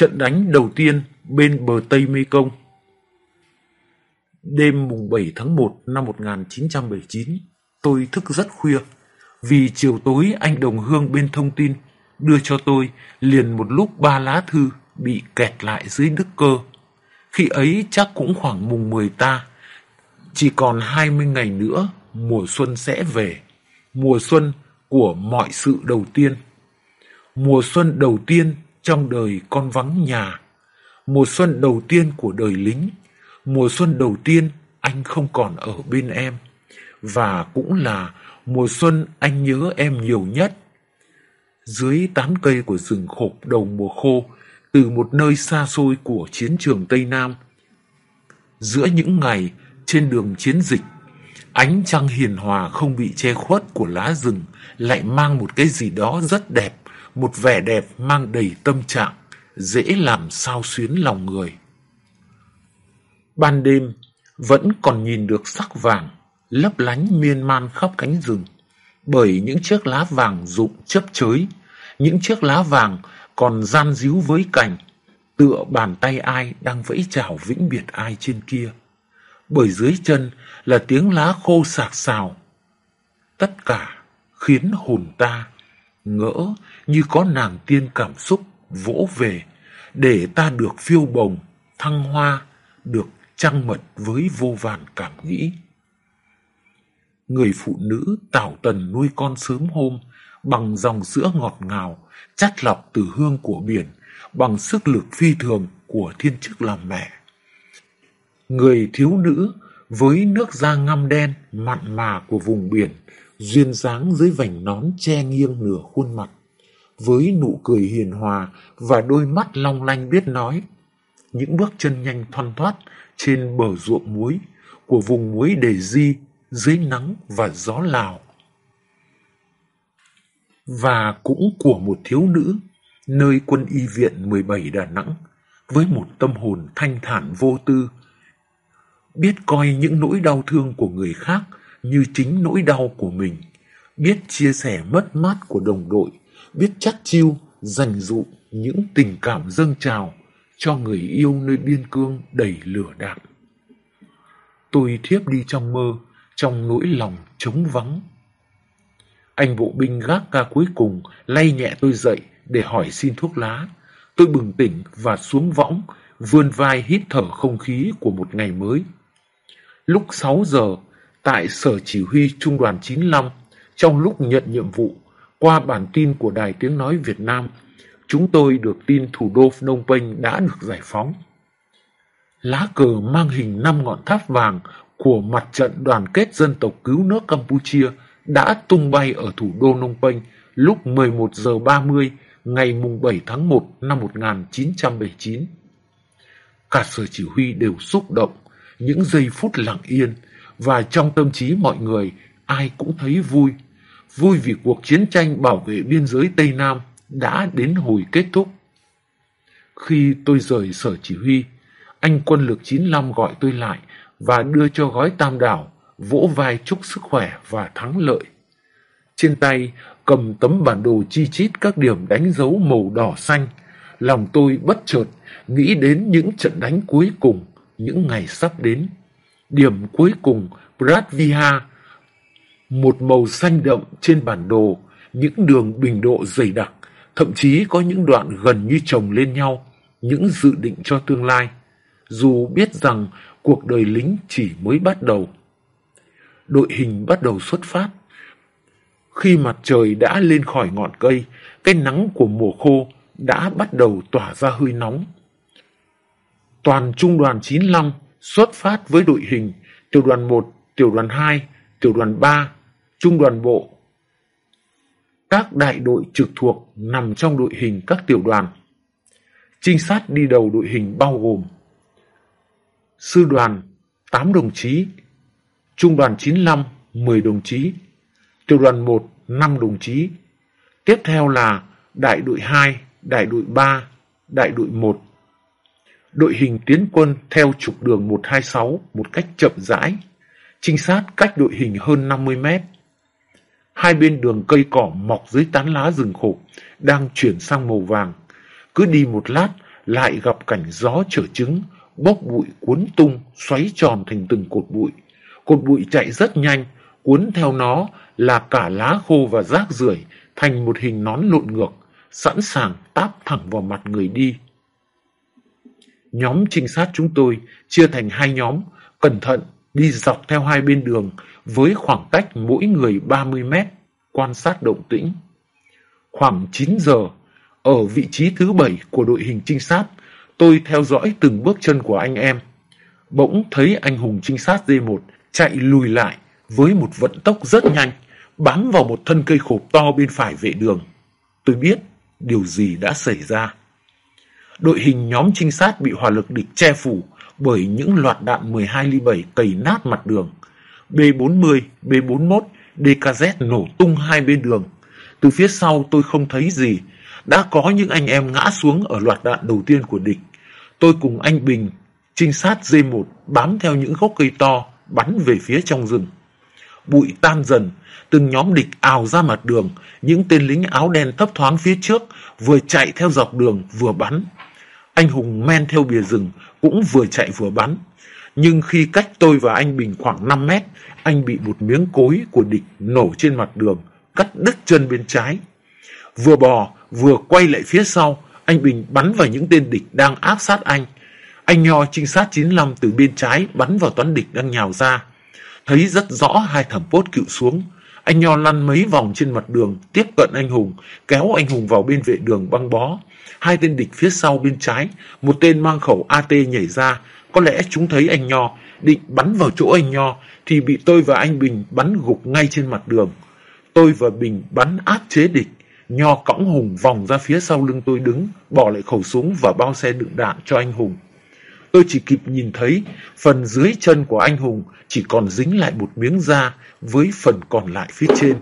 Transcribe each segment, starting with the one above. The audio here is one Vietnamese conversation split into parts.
Trận đánh đầu tiên bên bờ Tây mê công Đêm mùng 7 tháng 1 năm 1979, tôi thức rất khuya vì chiều tối anh Đồng Hương bên thông tin đưa cho tôi liền một lúc ba lá thư bị kẹt lại dưới Đức Cơ. Khi ấy chắc cũng khoảng mùng 10 ta, chỉ còn 20 ngày nữa mùa xuân sẽ về. Mùa xuân của mọi sự đầu tiên. Mùa xuân đầu tiên trong đời con vắng nhà. Mùa xuân đầu tiên của đời lính. Mùa xuân đầu tiên anh không còn ở bên em. Và cũng là mùa xuân anh nhớ em nhiều nhất. Dưới tán cây của rừng khộp đầu mùa khô, từ một nơi xa xôi của chiến trường Tây Nam. Giữa những ngày trên đường chiến dịch, ánh trăng hiền hòa không bị che khuất của lá rừng lại mang một cái gì đó rất đẹp, một vẻ đẹp mang đầy tâm trạng, dễ làm sao xuyến lòng người. Ban đêm, vẫn còn nhìn được sắc vàng, lấp lánh miên man khắp cánh rừng, bởi những chiếc lá vàng rụng chấp chới, những chiếc lá vàng còn gian díu với cành, tựa bàn tay ai đang vẫy chào vĩnh biệt ai trên kia. Bởi dưới chân là tiếng lá khô sạc sào. Tất cả khiến hồn ta ngỡ như có nàng tiên cảm xúc vỗ về để ta được phiêu bồng, thăng hoa, được trăng mật với vô vàn cảm nghĩ. Người phụ nữ tảo tần nuôi con sớm hôm bằng dòng sữa ngọt ngào, chắt lọc từ hương của biển, bằng sức lực phi thường của thiên chức làm mẹ. Người thiếu nữ với nước da ngăm đen, mặn mà của vùng biển, duyên dáng dưới vành nón che nghiêng nửa khuôn mặt, với nụ cười hiền hòa và đôi mắt long lanh biết nói. Những bước chân nhanh thoăn thoát trên bờ ruộng muối của vùng muối đề di dưới nắng và gió lào. Và cũng của một thiếu nữ nơi quân y viện 17 Đà Nẵng với một tâm hồn thanh thản vô tư, biết coi những nỗi đau thương của người khác như chính nỗi đau của mình, biết chia sẻ mất mát của đồng đội, biết chắt chiêu, dành dụ những tình cảm dâng trào cho người yêu nơi biên cương đầy lửa đạn. Tôi thiếp đi trong mơ, trong nỗi lòng trống vắng. Anh bộ binh gác ca cuối cùng lay nhẹ tôi dậy để hỏi xin thuốc lá. Tôi bừng tỉnh và xuống võng, vươn vai hít thở không khí của một ngày mới. Lúc 6 giờ, tại Sở Chỉ huy Trung đoàn 95, trong lúc nhận nhiệm vụ, qua bản tin của Đài Tiếng Nói Việt Nam, chúng tôi được tin thủ đô Phnom Penh đã được giải phóng. Lá cờ mang hình năm ngọn tháp vàng của mặt trận đoàn kết dân tộc cứu nước Campuchia đã tung bay ở thủ đô Phnom Penh lúc 11 giờ 30 ngày mùng 7 tháng 1 năm 1979. Cả sở chỉ huy đều xúc động, những giây phút lặng yên, và trong tâm trí mọi người ai cũng thấy vui. Vui vì cuộc chiến tranh bảo vệ biên giới Tây Nam đã đến hồi kết thúc. Khi tôi rời sở chỉ huy, anh quân lực 95 gọi tôi lại và đưa cho gói tam đảo, vỗ vai chúc sức khỏe và thắng lợi. Trên tay cầm tấm bản đồ chi chít các điểm đánh dấu màu đỏ xanh. Lòng tôi bất chợt nghĩ đến những trận đánh cuối cùng, những ngày sắp đến. Điểm cuối cùng, Bratviha, một màu xanh đậm trên bản đồ, những đường bình độ dày đặc, thậm chí có những đoạn gần như chồng lên nhau, những dự định cho tương lai, dù biết rằng cuộc đời lính chỉ mới bắt đầu. Đội hình bắt đầu xuất phát, khi mặt trời đã lên khỏi ngọn cây, cái nắng của mùa khô đã bắt đầu tỏa ra hơi nóng. Toàn trung đoàn 95 xuất phát với đội hình tiểu đoàn 1, tiểu đoàn 2, tiểu đoàn 3, trung đoàn bộ. Các đại đội trực thuộc nằm trong đội hình các tiểu đoàn. Trinh sát đi đầu đội hình bao gồm Sư đoàn 8 đồng chí, Trung đoàn 95 10 đồng chí, tiểu đoàn 1 5 đồng chí. Tiếp theo là đại đội 2, đại đội 3, đại đội 1. Đội hình tiến quân theo trục đường 126 một cách chậm rãi, trinh sát cách đội hình hơn 50 mét. Hai bên đường cây cỏ mọc dưới tán lá rừng khổ đang chuyển sang màu vàng. Cứ đi một lát lại gặp cảnh gió trở trứng, bốc bụi cuốn tung, xoáy tròn thành từng cột bụi. Cột bụi chạy rất nhanh, cuốn theo nó là cả lá khô và rác rưởi thành một hình nón lộn ngược, sẵn sàng táp thẳng vào mặt người đi. Nhóm trinh sát chúng tôi chia thành hai nhóm, cẩn thận đi dọc theo hai bên đường với khoảng cách mỗi người 30 mét, quan sát động tĩnh. Khoảng 9 giờ, ở vị trí thứ bảy của đội hình trinh sát, tôi theo dõi từng bước chân của anh em. Bỗng thấy anh hùng trinh sát D1 chạy lùi lại với một vận tốc rất nhanh, bám vào một thân cây khộp to bên phải vệ đường. Tôi biết điều gì đã xảy ra. Đội hình nhóm trinh sát bị hỏa lực địch che phủ bởi những loạt đạn 12 ly 7 cầy nát mặt đường. B40, B41, DKZ nổ tung hai bên đường. Từ phía sau tôi không thấy gì. Đã có những anh em ngã xuống ở loạt đạn đầu tiên của địch. Tôi cùng anh Bình, trinh sát D1 bám theo những gốc cây to, bắn về phía trong rừng. Bụi tan dần, từng nhóm địch ào ra mặt đường, những tên lính áo đen thấp thoáng phía trước, vừa chạy theo dọc đường vừa bắn. Anh Hùng men theo bìa rừng, cũng vừa chạy vừa bắn. Nhưng khi cách tôi và anh Bình khoảng 5 mét, anh bị một miếng cối của địch nổ trên mặt đường, cắt đứt chân bên trái. Vừa bò, vừa quay lại phía sau, anh Bình bắn vào những tên địch đang áp sát anh. Anh Nho trinh sát 95 từ bên trái bắn vào toán địch đang nhào ra. Thấy rất rõ hai thẩm pốt cựu xuống. Anh Nho lăn mấy vòng trên mặt đường, tiếp cận anh Hùng, kéo anh Hùng vào bên vệ đường băng bó. Hai tên địch phía sau bên trái, một tên mang khẩu AT nhảy ra. Có lẽ chúng thấy anh Nho, định bắn vào chỗ anh Nho, thì bị tôi và anh Bình bắn gục ngay trên mặt đường. Tôi và Bình bắn áp chế địch. Nho cõng Hùng vòng ra phía sau lưng tôi đứng, bỏ lại khẩu súng và bao xe đựng đạn cho anh Hùng. Tôi chỉ kịp nhìn thấy phần dưới chân của anh Hùng chỉ còn dính lại một miếng da với phần còn lại phía trên.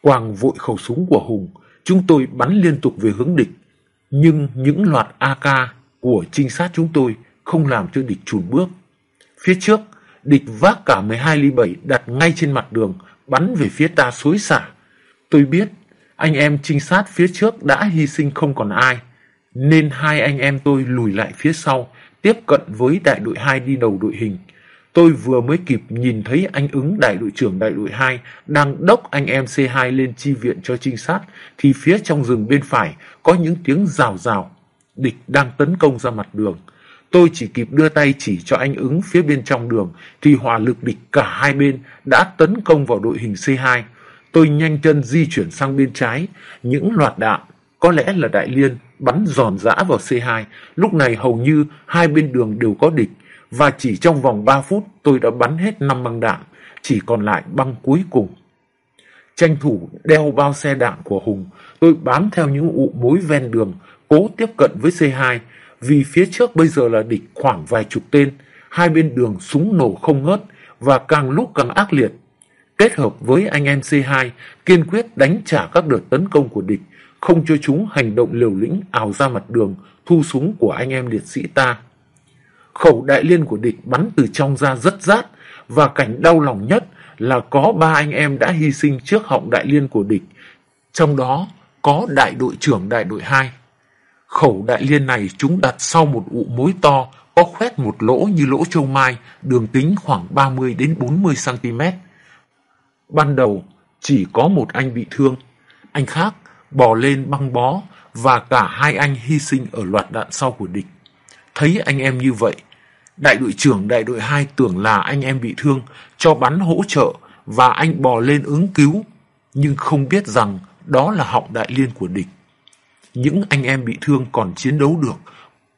Quàng vội khẩu súng của Hùng, chúng tôi bắn liên tục về hướng địch. Nhưng những loạt AK của trinh sát chúng tôi không làm cho địch chùn bước. Phía trước, địch vác cả 12 ly 7 đặt ngay trên mặt đường, bắn về phía ta xối xả. Tôi biết, anh em trinh sát phía trước đã hy sinh không còn ai, nên hai anh em tôi lùi lại phía sau, tiếp cận với đại đội 2 đi đầu đội hình. Tôi vừa mới kịp nhìn thấy anh ứng đại đội trưởng đại đội 2 đang đốc anh em C2 lên chi viện cho trinh sát, thì phía trong rừng bên phải có những tiếng rào rào. Địch đang tấn công ra mặt đường. Tôi chỉ kịp đưa tay chỉ cho anh ứng phía bên trong đường, thì hỏa lực địch cả hai bên đã tấn công vào đội hình C2. Tôi nhanh chân di chuyển sang bên trái, những loạt đạn, có lẽ là đại liên, bắn giòn giã vào C2. Lúc này hầu như hai bên đường đều có địch, và chỉ trong vòng 3 phút tôi đã bắn hết 5 băng đạn, chỉ còn lại băng cuối cùng. Tranh thủ đeo bao xe đạn của Hùng, tôi bám theo những ụ mối ven đường, cố tiếp cận với C2, vì phía trước bây giờ là địch khoảng vài chục tên, hai bên đường súng nổ không ngớt và càng lúc càng ác liệt. Kết hợp với anh em C2, kiên quyết đánh trả các đợt tấn công của địch, không cho chúng hành động liều lĩnh ảo ra mặt đường, thu súng của anh em liệt sĩ ta. Khẩu đại liên của địch bắn từ trong ra rất rát, và cảnh đau lòng nhất là có ba anh em đã hy sinh trước họng đại liên của địch, trong đó có đại đội trưởng đại đội 2. Khẩu đại liên này chúng đặt sau một ụ mối to, có khoét một lỗ như lỗ châu mai, đường kính khoảng 30 đến 40 cm. Ban đầu chỉ có một anh bị thương, anh khác bò lên băng bó và cả hai anh hy sinh ở loạt đạn sau của địch. Thấy anh em như vậy, đại đội trưởng đại đội 2 tưởng là anh em bị thương, cho bắn hỗ trợ và anh bò lên ứng cứu, nhưng không biết rằng đó là họng đại liên của địch. Những anh em bị thương còn chiến đấu được,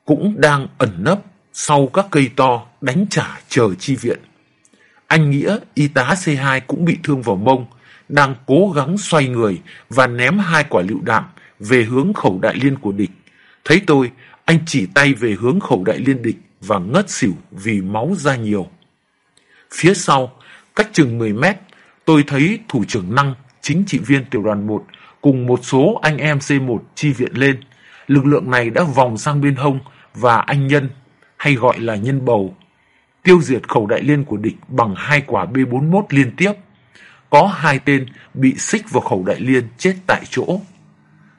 cũng đang ẩn nấp sau các cây to đánh trả chờ chi viện. Anh Nghĩa, y tá C2 cũng bị thương vào mông, đang cố gắng xoay người và ném hai quả lựu đạn về hướng khẩu đại liên của địch. Thấy tôi, anh chỉ tay về hướng khẩu đại liên địch và ngất xỉu vì máu ra nhiều. Phía sau, cách chừng 10 mét, tôi thấy thủ trưởng Năng, chính trị viên tiểu đoàn 1 cùng một số anh em C1 chi viện lên. Lực lượng này đã vòng sang bên hông và anh Nhân, hay gọi là Nhân Bầu, tiêu diệt khẩu đại liên của địch bằng hai quả B41 liên tiếp. Có hai tên bị xích vào khẩu đại liên chết tại chỗ.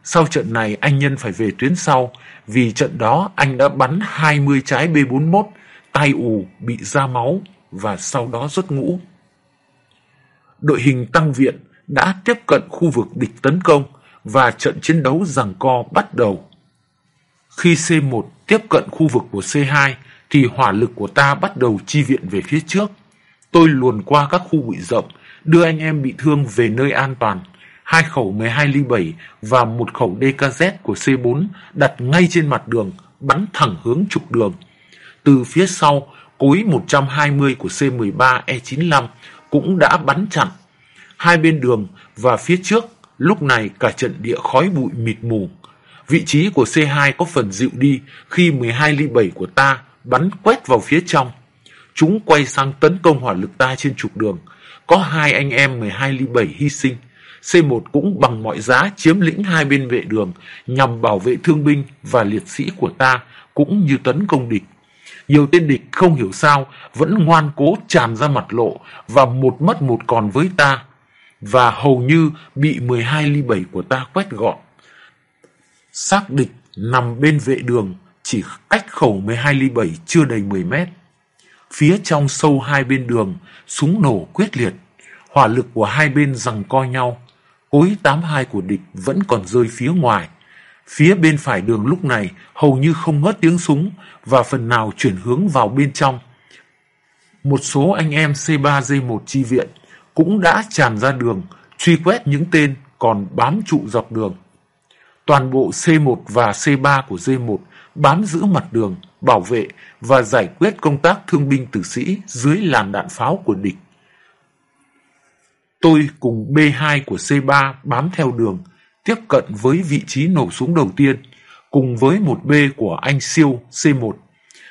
Sau trận này anh Nhân phải về tuyến sau vì trận đó anh đã bắn 20 trái B41, tay ù, bị ra máu và sau đó rút ngũ. Đội hình tăng viện đã tiếp cận khu vực địch tấn công và trận chiến đấu giằng co bắt đầu. Khi C1 tiếp cận khu vực của C2 thì hỏa lực của ta bắt đầu chi viện về phía trước. Tôi luồn qua các khu bụi rậm, đưa anh em bị thương về nơi an toàn. Hai khẩu 12 ly 7 và một khẩu DKZ của C4 đặt ngay trên mặt đường, bắn thẳng hướng trục đường. Từ phía sau, cối 120 của C13 E95 cũng đã bắn chặn. Hai bên đường và phía trước, lúc này cả trận địa khói bụi mịt mù. Vị trí của C2 có phần dịu đi khi 12 ly 7 của ta bắn quét vào phía trong. Chúng quay sang tấn công hỏa lực ta trên trục đường. Có hai anh em 12 ly 7 hy sinh. C1 cũng bằng mọi giá chiếm lĩnh hai bên vệ đường nhằm bảo vệ thương binh và liệt sĩ của ta cũng như tấn công địch. Nhiều tên địch không hiểu sao vẫn ngoan cố tràn ra mặt lộ và một mất một còn với ta và hầu như bị 12 ly 7 của ta quét gọn. Xác địch nằm bên vệ đường chỉ cách khẩu 12 ly 7 chưa đầy 10 mét. Phía trong sâu hai bên đường, súng nổ quyết liệt, hỏa lực của hai bên rằng co nhau. Cối 82 của địch vẫn còn rơi phía ngoài. Phía bên phải đường lúc này hầu như không ngớt tiếng súng và phần nào chuyển hướng vào bên trong. Một số anh em C3G1 chi viện cũng đã tràn ra đường, truy quét những tên còn bám trụ dọc đường. Toàn bộ C1 và C3 của D1 bám giữ mặt đường, bảo vệ và giải quyết công tác thương binh tử sĩ dưới làn đạn pháo của địch. Tôi cùng B2 của C3 bám theo đường, tiếp cận với vị trí nổ súng đầu tiên, cùng với một B của anh Siêu C1.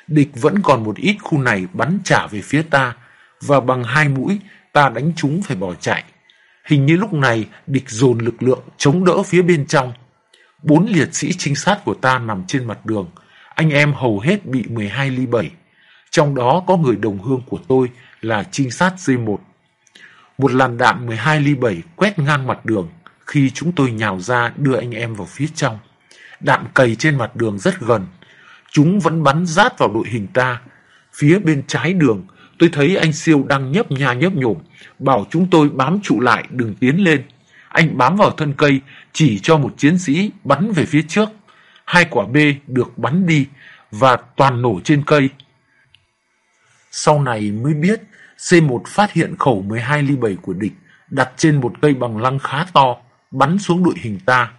Địch vẫn còn một ít khu này bắn trả về phía ta, và bằng hai mũi ta đánh chúng phải bỏ chạy. Hình như lúc này địch dồn lực lượng chống đỡ phía bên trong. Bốn liệt sĩ trinh sát của ta nằm trên mặt đường. Anh em hầu hết bị 12 ly 7. Trong đó có người đồng hương của tôi là trinh sát C1 một làn đạn 12 ly 7 quét ngang mặt đường khi chúng tôi nhào ra đưa anh em vào phía trong. Đạn cầy trên mặt đường rất gần. Chúng vẫn bắn rát vào đội hình ta. Phía bên trái đường, tôi thấy anh Siêu đang nhấp nha nhấp nhổm, bảo chúng tôi bám trụ lại đừng tiến lên. Anh bám vào thân cây, chỉ cho một chiến sĩ bắn về phía trước. Hai quả B được bắn đi và toàn nổ trên cây. Sau này mới biết C1 phát hiện khẩu 12 ly 7 của địch đặt trên một cây bằng lăng khá to, bắn xuống đội hình ta.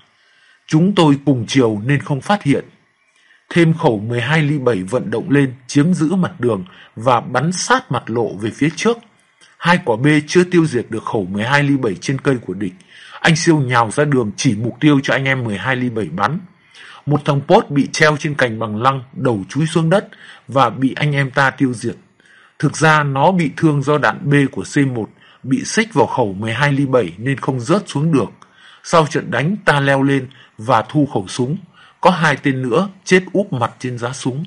Chúng tôi cùng chiều nên không phát hiện. Thêm khẩu 12 ly 7 vận động lên, chiếm giữ mặt đường và bắn sát mặt lộ về phía trước. Hai quả B chưa tiêu diệt được khẩu 12 ly 7 trên cây của địch. Anh siêu nhào ra đường chỉ mục tiêu cho anh em 12 ly 7 bắn. Một thằng post bị treo trên cành bằng lăng, đầu chúi xuống đất và bị anh em ta tiêu diệt. Thực ra nó bị thương do đạn B của C1 bị xích vào khẩu 12 ly 7 nên không rớt xuống được. Sau trận đánh ta leo lên và thu khẩu súng. Có hai tên nữa chết úp mặt trên giá súng.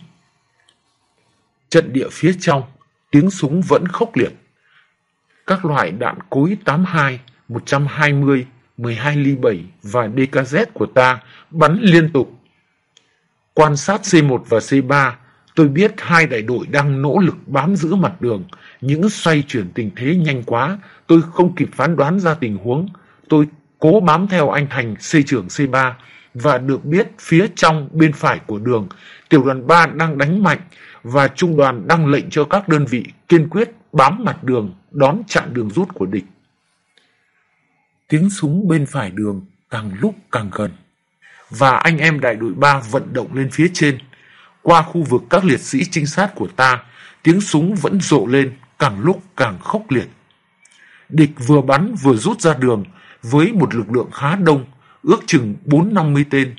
Trận địa phía trong, tiếng súng vẫn khốc liệt. Các loại đạn cối 82, 120, 12 ly 7 và DKZ của ta bắn liên tục. Quan sát C1 và C3, tôi biết hai đại đội đang nỗ lực bám giữ mặt đường. Những xoay chuyển tình thế nhanh quá, tôi không kịp phán đoán ra tình huống. Tôi cố bám theo anh Thành C trưởng C3 và được biết phía trong bên phải của đường, tiểu đoàn 3 đang đánh mạnh và trung đoàn đang lệnh cho các đơn vị kiên quyết bám mặt đường đón chặn đường rút của địch. Tiếng súng bên phải đường càng lúc càng gần và anh em đại đội 3 vận động lên phía trên. Qua khu vực các liệt sĩ trinh sát của ta, tiếng súng vẫn rộ lên càng lúc càng khốc liệt. Địch vừa bắn vừa rút ra đường với một lực lượng khá đông, ước chừng 4-50 tên.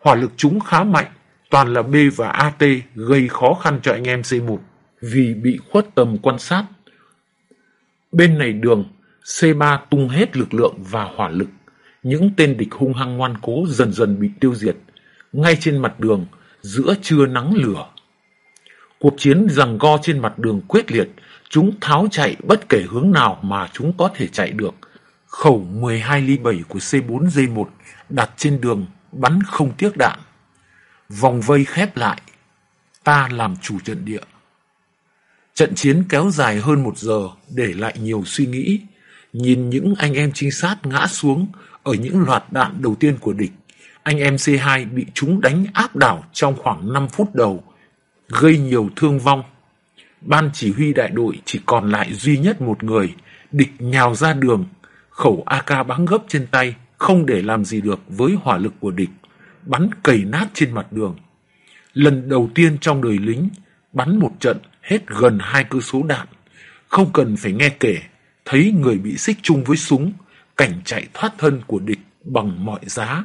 Hỏa lực chúng khá mạnh, toàn là B và AT gây khó khăn cho anh em C1 vì bị khuất tầm quan sát. Bên này đường, C3 tung hết lực lượng và hỏa lực. Những tên địch hung hăng ngoan cố dần dần bị tiêu diệt. Ngay trên mặt đường, giữa trưa nắng lửa. Cuộc chiến rằng go trên mặt đường quyết liệt, chúng tháo chạy bất kể hướng nào mà chúng có thể chạy được. Khẩu 12 ly 7 của C4G1 đặt trên đường bắn không tiếc đạn. Vòng vây khép lại, ta làm chủ trận địa. Trận chiến kéo dài hơn một giờ để lại nhiều suy nghĩ. Nhìn những anh em trinh sát ngã xuống ở những loạt đạn đầu tiên của địch. Anh em C2 bị chúng đánh áp đảo trong khoảng 5 phút đầu, gây nhiều thương vong. Ban chỉ huy đại đội chỉ còn lại duy nhất một người, địch nhào ra đường, khẩu AK bắn gấp trên tay, không để làm gì được với hỏa lực của địch, bắn cầy nát trên mặt đường. Lần đầu tiên trong đời lính, bắn một trận hết gần hai cơ số đạn. Không cần phải nghe kể, thấy người bị xích chung với súng, cảnh chạy thoát thân của địch bằng mọi giá.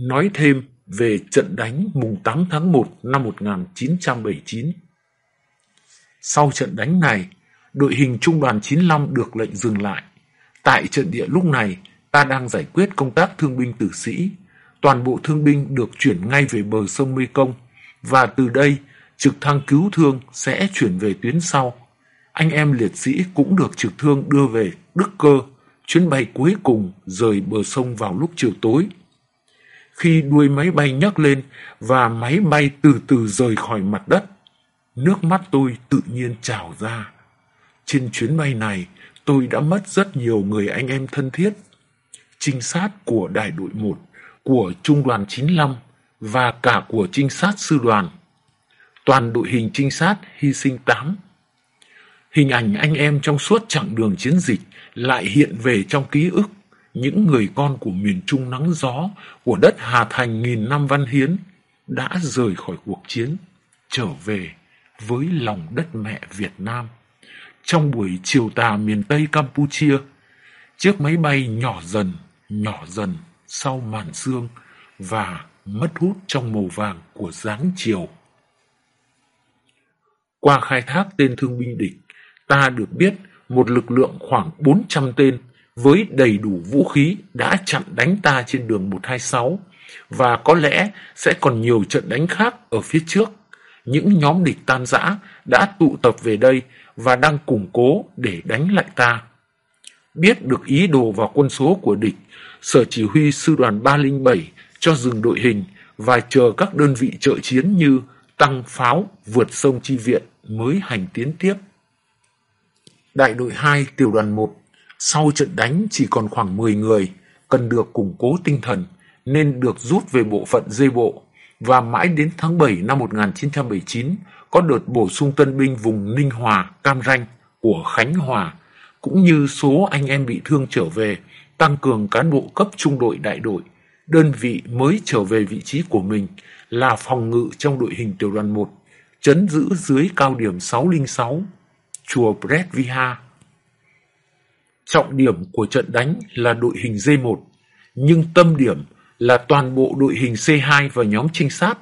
Nói thêm về trận đánh mùng 8 tháng 1 năm 1979. Sau trận đánh này, đội hình trung đoàn 95 được lệnh dừng lại. Tại trận địa lúc này, ta đang giải quyết công tác thương binh tử sĩ. Toàn bộ thương binh được chuyển ngay về bờ sông Mê Công và từ đây trực thăng cứu thương sẽ chuyển về tuyến sau. Anh em liệt sĩ cũng được trực thương đưa về Đức Cơ, chuyến bay cuối cùng rời bờ sông vào lúc chiều tối. Khi đuôi máy bay nhấc lên và máy bay từ từ rời khỏi mặt đất, nước mắt tôi tự nhiên trào ra. Trên chuyến bay này, tôi đã mất rất nhiều người anh em thân thiết. Trinh sát của đại đội 1, của trung đoàn 95 và cả của trinh sát sư đoàn toàn đội hình trinh sát hy sinh 8. Hình ảnh anh em trong suốt chặng đường chiến dịch lại hiện về trong ký ức những người con của miền Trung nắng gió, của đất Hà Thành nghìn năm văn hiến, đã rời khỏi cuộc chiến, trở về với lòng đất mẹ Việt Nam. Trong buổi chiều tà miền Tây Campuchia, chiếc máy bay nhỏ dần, nhỏ dần sau màn sương và mất hút trong màu vàng của dáng chiều. Qua khai thác tên thương binh địch, ta được biết một lực lượng khoảng 400 tên với đầy đủ vũ khí đã chặn đánh ta trên đường 126 và có lẽ sẽ còn nhiều trận đánh khác ở phía trước. Những nhóm địch tan rã đã tụ tập về đây và đang củng cố để đánh lại ta. Biết được ý đồ và quân số của địch, Sở Chỉ huy Sư đoàn 307 cho dừng đội hình và chờ các đơn vị trợ chiến như tăng pháo vượt sông chi viện mới hành tiến tiếp. Đại đội 2 tiểu đoàn 1 sau trận đánh chỉ còn khoảng 10 người, cần được củng cố tinh thần nên được rút về bộ phận dây bộ và mãi đến tháng 7 năm 1979 có đợt bổ sung tân binh vùng Ninh Hòa, Cam Ranh của Khánh Hòa cũng như số anh em bị thương trở về tăng cường cán bộ cấp trung đội đại đội đơn vị mới trở về vị trí của mình là phòng ngự trong đội hình tiểu đoàn 1 chấn giữ dưới cao điểm 606, chùa Bret Viha. Trọng điểm của trận đánh là đội hình D1, nhưng tâm điểm là toàn bộ đội hình C2 và nhóm trinh sát.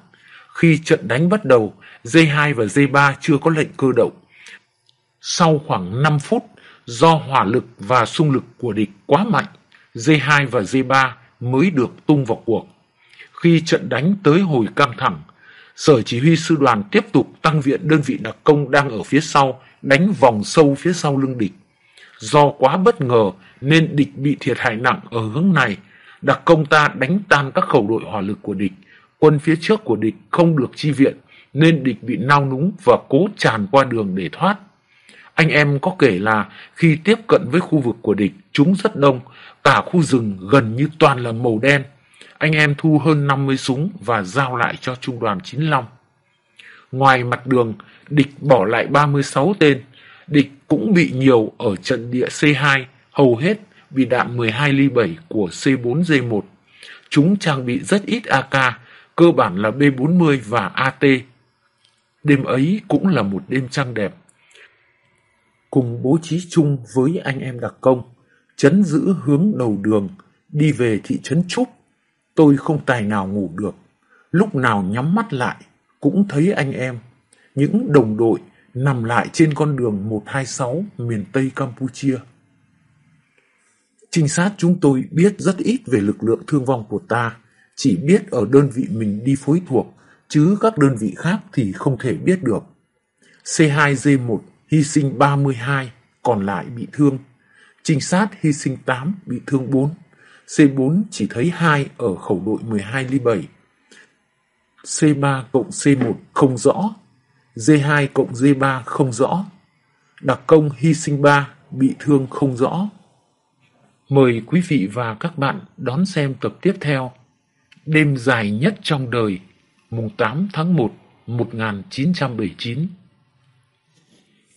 Khi trận đánh bắt đầu, D2 và D3 chưa có lệnh cơ động. Sau khoảng 5 phút, do hỏa lực và xung lực của địch quá mạnh, D2 và D3 mới được tung vào cuộc. Khi trận đánh tới hồi căng thẳng, Sở chỉ huy sư đoàn tiếp tục tăng viện đơn vị đặc công đang ở phía sau, đánh vòng sâu phía sau lưng địch. Do quá bất ngờ nên địch bị thiệt hại nặng ở hướng này. Đặc công ta đánh tan các khẩu đội hỏa lực của địch. Quân phía trước của địch không được chi viện nên địch bị nao núng và cố tràn qua đường để thoát. Anh em có kể là khi tiếp cận với khu vực của địch, chúng rất đông, cả khu rừng gần như toàn là màu đen anh em thu hơn 50 súng và giao lại cho trung đoàn 95. Ngoài mặt đường, địch bỏ lại 36 tên. Địch cũng bị nhiều ở trận địa C2, hầu hết bị đạn 12 ly 7 của C4G1. Chúng trang bị rất ít AK, cơ bản là B40 và AT. Đêm ấy cũng là một đêm trăng đẹp. Cùng bố trí chung với anh em đặc công, chấn giữ hướng đầu đường, đi về thị trấn Trúc Tôi không tài nào ngủ được. Lúc nào nhắm mắt lại, cũng thấy anh em, những đồng đội nằm lại trên con đường 126 miền Tây Campuchia. Trinh sát chúng tôi biết rất ít về lực lượng thương vong của ta, chỉ biết ở đơn vị mình đi phối thuộc, chứ các đơn vị khác thì không thể biết được. C2G1 hy sinh 32, còn lại bị thương. Trinh sát hy sinh 8, bị thương 4. C4 chỉ thấy 2 ở khẩu đội 12 ly 7. C3 cộng C1 không rõ. D2 cộng D3 không rõ. Đặc công hy sinh 3 bị thương không rõ. Mời quý vị và các bạn đón xem tập tiếp theo. Đêm dài nhất trong đời, mùng 8 tháng 1, 1979.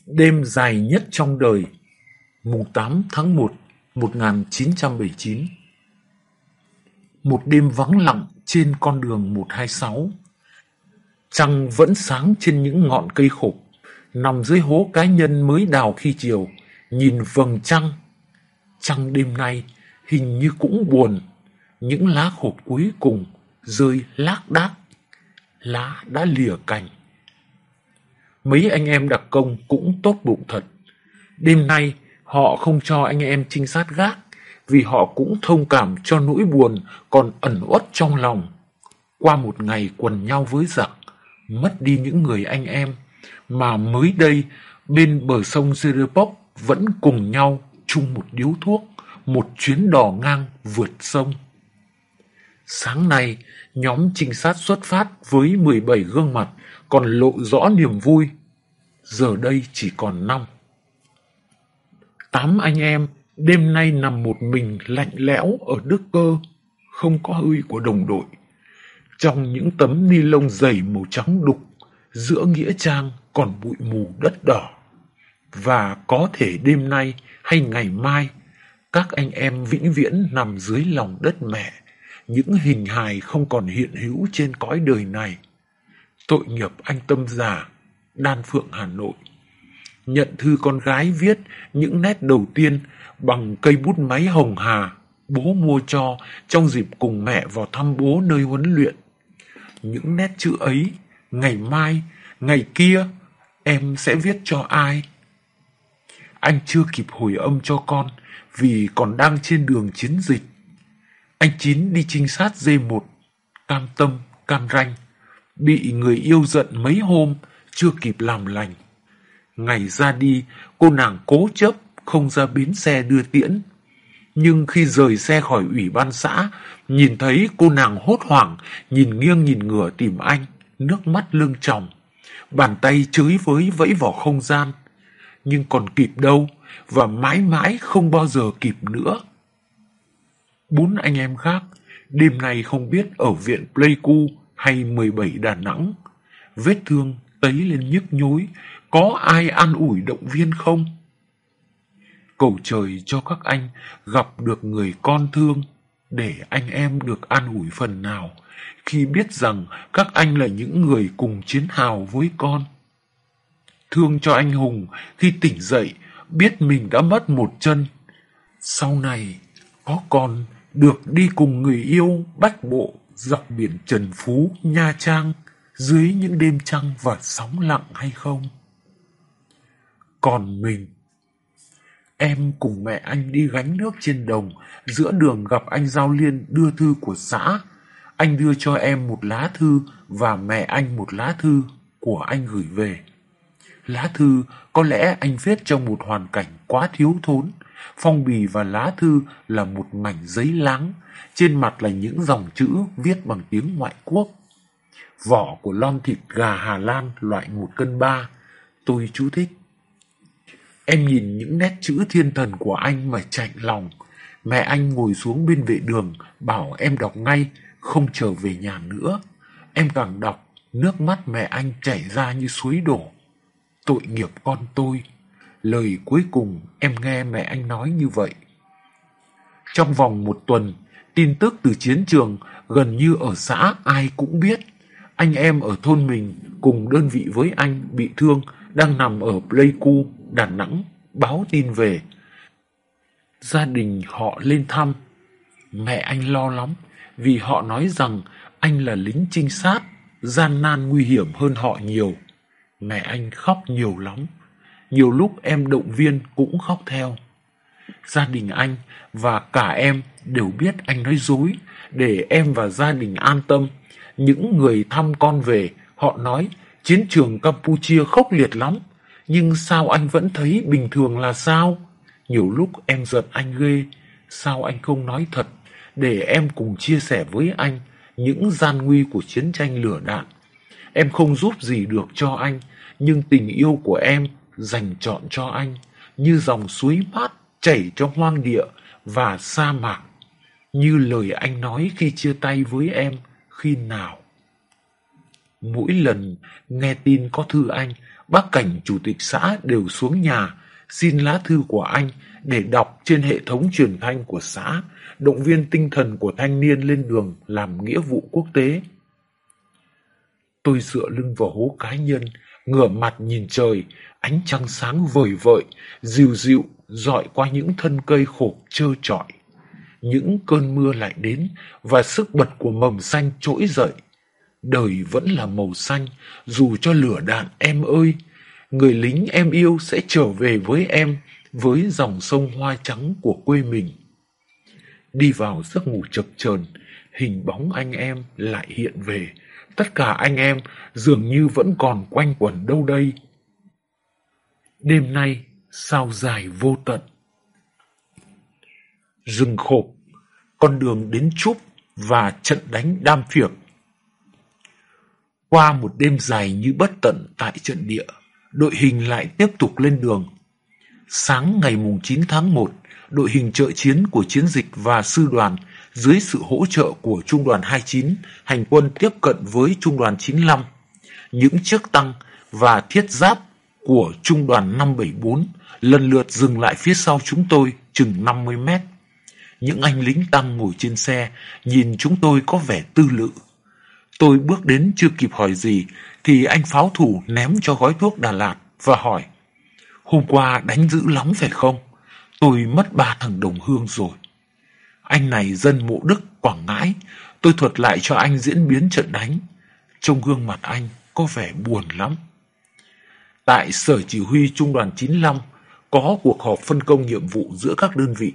Đêm dài nhất trong đời, mùng 8 tháng 1, 1979. Một đêm vắng lặng trên con đường 126. Trăng vẫn sáng trên những ngọn cây khục, nằm dưới hố cá nhân mới đào khi chiều, nhìn vầng trăng. Trăng đêm nay hình như cũng buồn, những lá khục cuối cùng rơi lác đác, lá đã lìa cành. Mấy anh em đặc công cũng tốt bụng thật. Đêm nay họ không cho anh em trinh sát gác vì họ cũng thông cảm cho nỗi buồn còn ẩn uất trong lòng. Qua một ngày quần nhau với giặc, mất đi những người anh em, mà mới đây bên bờ sông Zerepok vẫn cùng nhau chung một điếu thuốc, một chuyến đò ngang vượt sông. Sáng nay, nhóm trinh sát xuất phát với 17 gương mặt còn lộ rõ niềm vui. Giờ đây chỉ còn 5. Tám anh em đêm nay nằm một mình lạnh lẽo ở Đức Cơ, không có hơi của đồng đội. Trong những tấm ni lông dày màu trắng đục, giữa nghĩa trang còn bụi mù đất đỏ. Và có thể đêm nay hay ngày mai, các anh em vĩnh viễn nằm dưới lòng đất mẹ, những hình hài không còn hiện hữu trên cõi đời này. Tội nghiệp anh tâm già, Đan Phượng Hà Nội. Nhận thư con gái viết những nét đầu tiên bằng cây bút máy hồng hà bố mua cho trong dịp cùng mẹ vào thăm bố nơi huấn luyện. Những nét chữ ấy, ngày mai, ngày kia, em sẽ viết cho ai? Anh chưa kịp hồi âm cho con vì còn đang trên đường chiến dịch. Anh Chín đi trinh sát d một cam tâm, cam ranh, bị người yêu giận mấy hôm, chưa kịp làm lành. Ngày ra đi, cô nàng cố chấp không ra bến xe đưa tiễn. Nhưng khi rời xe khỏi ủy ban xã, nhìn thấy cô nàng hốt hoảng, nhìn nghiêng nhìn ngửa tìm anh, nước mắt lưng tròng. Bàn tay chới với vẫy vào không gian. Nhưng còn kịp đâu, và mãi mãi không bao giờ kịp nữa. Bốn anh em khác, đêm nay không biết ở viện Pleiku hay 17 Đà Nẵng. Vết thương tấy lên nhức nhối, có ai an ủi động viên không? Cầu trời cho các anh gặp được người con thương để anh em được an ủi phần nào khi biết rằng các anh là những người cùng chiến hào với con. Thương cho anh Hùng khi tỉnh dậy biết mình đã mất một chân. Sau này có con được đi cùng người yêu bách bộ dọc biển Trần Phú, Nha Trang dưới những đêm trăng và sóng lặng hay không? Còn mình Em cùng mẹ anh đi gánh nước trên đồng, giữa đường gặp anh Giao Liên đưa thư của xã. Anh đưa cho em một lá thư và mẹ anh một lá thư của anh gửi về. Lá thư có lẽ anh viết trong một hoàn cảnh quá thiếu thốn. Phong bì và lá thư là một mảnh giấy láng, trên mặt là những dòng chữ viết bằng tiếng ngoại quốc. Vỏ của lon thịt gà Hà Lan loại một cân ba, tôi chú thích. Em nhìn những nét chữ thiên thần của anh mà chạy lòng. Mẹ anh ngồi xuống bên vệ đường, bảo em đọc ngay, không trở về nhà nữa. Em càng đọc, nước mắt mẹ anh chảy ra như suối đổ. Tội nghiệp con tôi. Lời cuối cùng em nghe mẹ anh nói như vậy. Trong vòng một tuần, tin tức từ chiến trường gần như ở xã ai cũng biết. Anh em ở thôn mình cùng đơn vị với anh bị thương đang nằm ở Pleiku, Đà Nẵng, báo tin về. Gia đình họ lên thăm. Mẹ anh lo lắm vì họ nói rằng anh là lính trinh sát, gian nan nguy hiểm hơn họ nhiều. Mẹ anh khóc nhiều lắm. Nhiều lúc em động viên cũng khóc theo. Gia đình anh và cả em đều biết anh nói dối để em và gia đình an tâm. Những người thăm con về, họ nói chiến trường Campuchia khốc liệt lắm. Nhưng sao anh vẫn thấy bình thường là sao? Nhiều lúc em giận anh ghê. Sao anh không nói thật? để em cùng chia sẻ với anh những gian nguy của chiến tranh lửa đạn. Em không giúp gì được cho anh, nhưng tình yêu của em dành chọn cho anh như dòng suối mát chảy trong hoang địa và sa mạc, như lời anh nói khi chia tay với em khi nào. Mỗi lần nghe tin có thư anh, bác cảnh chủ tịch xã đều xuống nhà xin lá thư của anh để đọc trên hệ thống truyền thanh của xã, động viên tinh thần của thanh niên lên đường làm nghĩa vụ quốc tế. Tôi dựa lưng vào hố cá nhân, ngửa mặt nhìn trời, ánh trăng sáng vời vợi, dịu dịu, dọi qua những thân cây khổ trơ trọi. Những cơn mưa lại đến và sức bật của mầm xanh trỗi dậy. Đời vẫn là màu xanh, dù cho lửa đạn em ơi, người lính em yêu sẽ trở về với em với dòng sông hoa trắng của quê mình. Đi vào giấc ngủ chập chờn, hình bóng anh em lại hiện về. Tất cả anh em dường như vẫn còn quanh quẩn đâu đây. Đêm nay sao dài vô tận. Rừng khộp, con đường đến Trúc và trận đánh đam phiệc qua một đêm dài như bất tận tại trận địa, đội hình lại tiếp tục lên đường. Sáng ngày mùng 9 tháng 1, đội hình trợ chiến của chiến dịch và sư đoàn dưới sự hỗ trợ của Trung đoàn 29 hành quân tiếp cận với Trung đoàn 95. Những chiếc tăng và thiết giáp của Trung đoàn 574 lần lượt dừng lại phía sau chúng tôi chừng 50 mét. Những anh lính tăng ngồi trên xe nhìn chúng tôi có vẻ tư lự. Tôi bước đến chưa kịp hỏi gì thì anh pháo thủ ném cho gói thuốc Đà Lạt và hỏi Hôm qua đánh dữ lắm phải không? Tôi mất ba thằng đồng hương rồi. Anh này dân mộ Đức, Quảng Ngãi. Tôi thuật lại cho anh diễn biến trận đánh. trông gương mặt anh có vẻ buồn lắm. Tại Sở Chỉ huy Trung đoàn 95 có cuộc họp phân công nhiệm vụ giữa các đơn vị.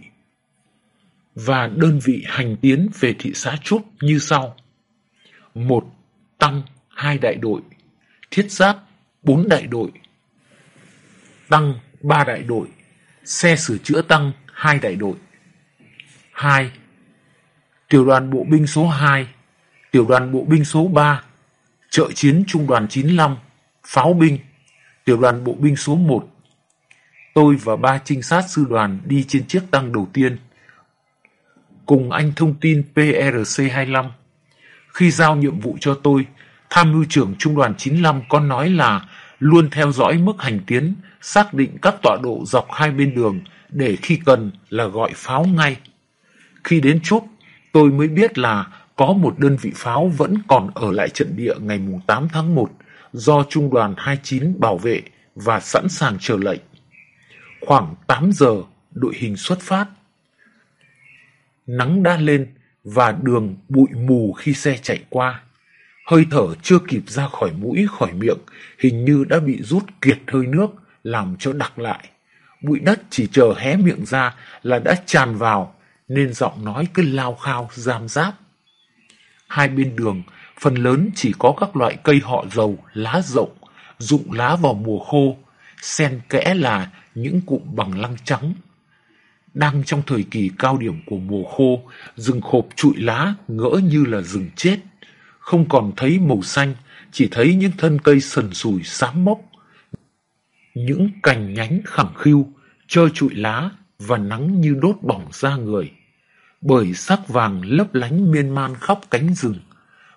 Và đơn vị hành tiến về thị xã Trúc như sau một Tăng hai đại đội thiết giáp bốn đại đội, tăng ba đại đội, xe sửa chữa tăng hai đại đội. 2. Tiểu đoàn bộ binh số 2, tiểu đoàn bộ binh số 3, trợ chiến trung đoàn 95, pháo binh, tiểu đoàn bộ binh số 1. Tôi và ba trinh sát sư đoàn đi trên chiếc tăng đầu tiên. Cùng anh thông tin PRC-25. Khi giao nhiệm vụ cho tôi, Tham mưu trưởng Trung đoàn 95 có nói là luôn theo dõi mức hành tiến, xác định các tọa độ dọc hai bên đường để khi cần là gọi pháo ngay. Khi đến chốt, tôi mới biết là có một đơn vị pháo vẫn còn ở lại trận địa ngày 8 tháng 1 do Trung đoàn 29 bảo vệ và sẵn sàng chờ lệnh. Khoảng 8 giờ, đội hình xuất phát. Nắng đã lên và đường bụi mù khi xe chạy qua. Hơi thở chưa kịp ra khỏi mũi khỏi miệng, hình như đã bị rút kiệt hơi nước, làm cho đặc lại. Bụi đất chỉ chờ hé miệng ra là đã tràn vào, nên giọng nói cứ lao khao, giam giáp. Hai bên đường, phần lớn chỉ có các loại cây họ dầu, lá rộng, rụng lá vào mùa khô, xen kẽ là những cụm bằng lăng trắng. Đang trong thời kỳ cao điểm của mùa khô, rừng khộp trụi lá ngỡ như là rừng chết không còn thấy màu xanh, chỉ thấy những thân cây sần sùi xám mốc. Những cành nhánh khẳng khiu, trơ trụi lá và nắng như đốt bỏng da người. Bởi sắc vàng lấp lánh miên man khóc cánh rừng,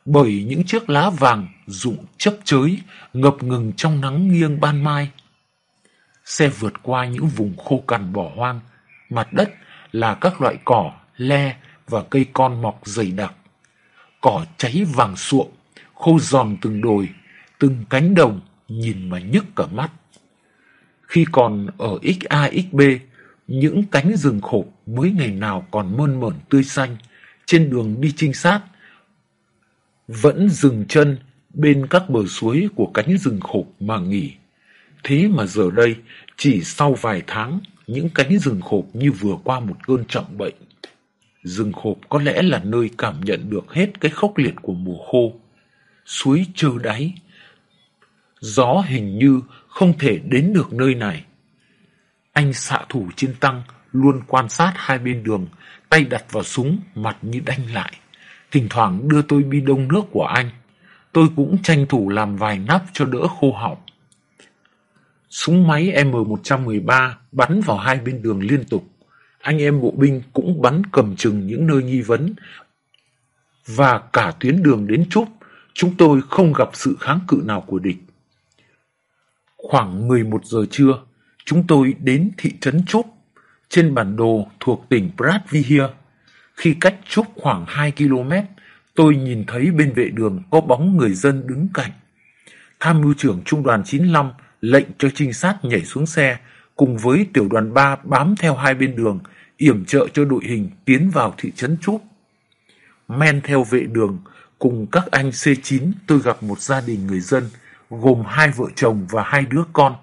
bởi những chiếc lá vàng rụng chấp chới, ngập ngừng trong nắng nghiêng ban mai. Xe vượt qua những vùng khô cằn bỏ hoang, mặt đất là các loại cỏ, le và cây con mọc dày đặc cỏ cháy vàng suộng, khô giòn từng đồi, từng cánh đồng, nhìn mà nhức cả mắt. Khi còn ở XAXB, những cánh rừng khộp mới ngày nào còn mơn mởn tươi xanh, trên đường đi trinh sát, vẫn dừng chân bên các bờ suối của cánh rừng khộp mà nghỉ. Thế mà giờ đây, chỉ sau vài tháng, những cánh rừng khộp như vừa qua một cơn trọng bệnh. Rừng khộp có lẽ là nơi cảm nhận được hết cái khốc liệt của mùa khô. Suối trơ đáy. Gió hình như không thể đến được nơi này. Anh xạ thủ trên tăng luôn quan sát hai bên đường, tay đặt vào súng, mặt như đanh lại. Thỉnh thoảng đưa tôi bi đông nước của anh. Tôi cũng tranh thủ làm vài nắp cho đỡ khô họng. Súng máy M113 bắn vào hai bên đường liên tục. Anh em bộ binh cũng bắn cầm chừng những nơi nghi vấn. Và cả tuyến đường đến chốt, chúng tôi không gặp sự kháng cự nào của địch. Khoảng 11 giờ trưa, chúng tôi đến thị trấn Trúc, trên bản đồ thuộc tỉnh Bratvihia. Khi cách Trúc khoảng 2 km, tôi nhìn thấy bên vệ đường có bóng người dân đứng cạnh. Tham mưu trưởng trung đoàn 95 lệnh cho trinh sát nhảy xuống xe, cùng với tiểu đoàn 3 bám theo hai bên đường, yểm trợ cho đội hình tiến vào thị trấn Trúc. Men theo vệ đường, cùng các anh C9 tôi gặp một gia đình người dân, gồm hai vợ chồng và hai đứa con.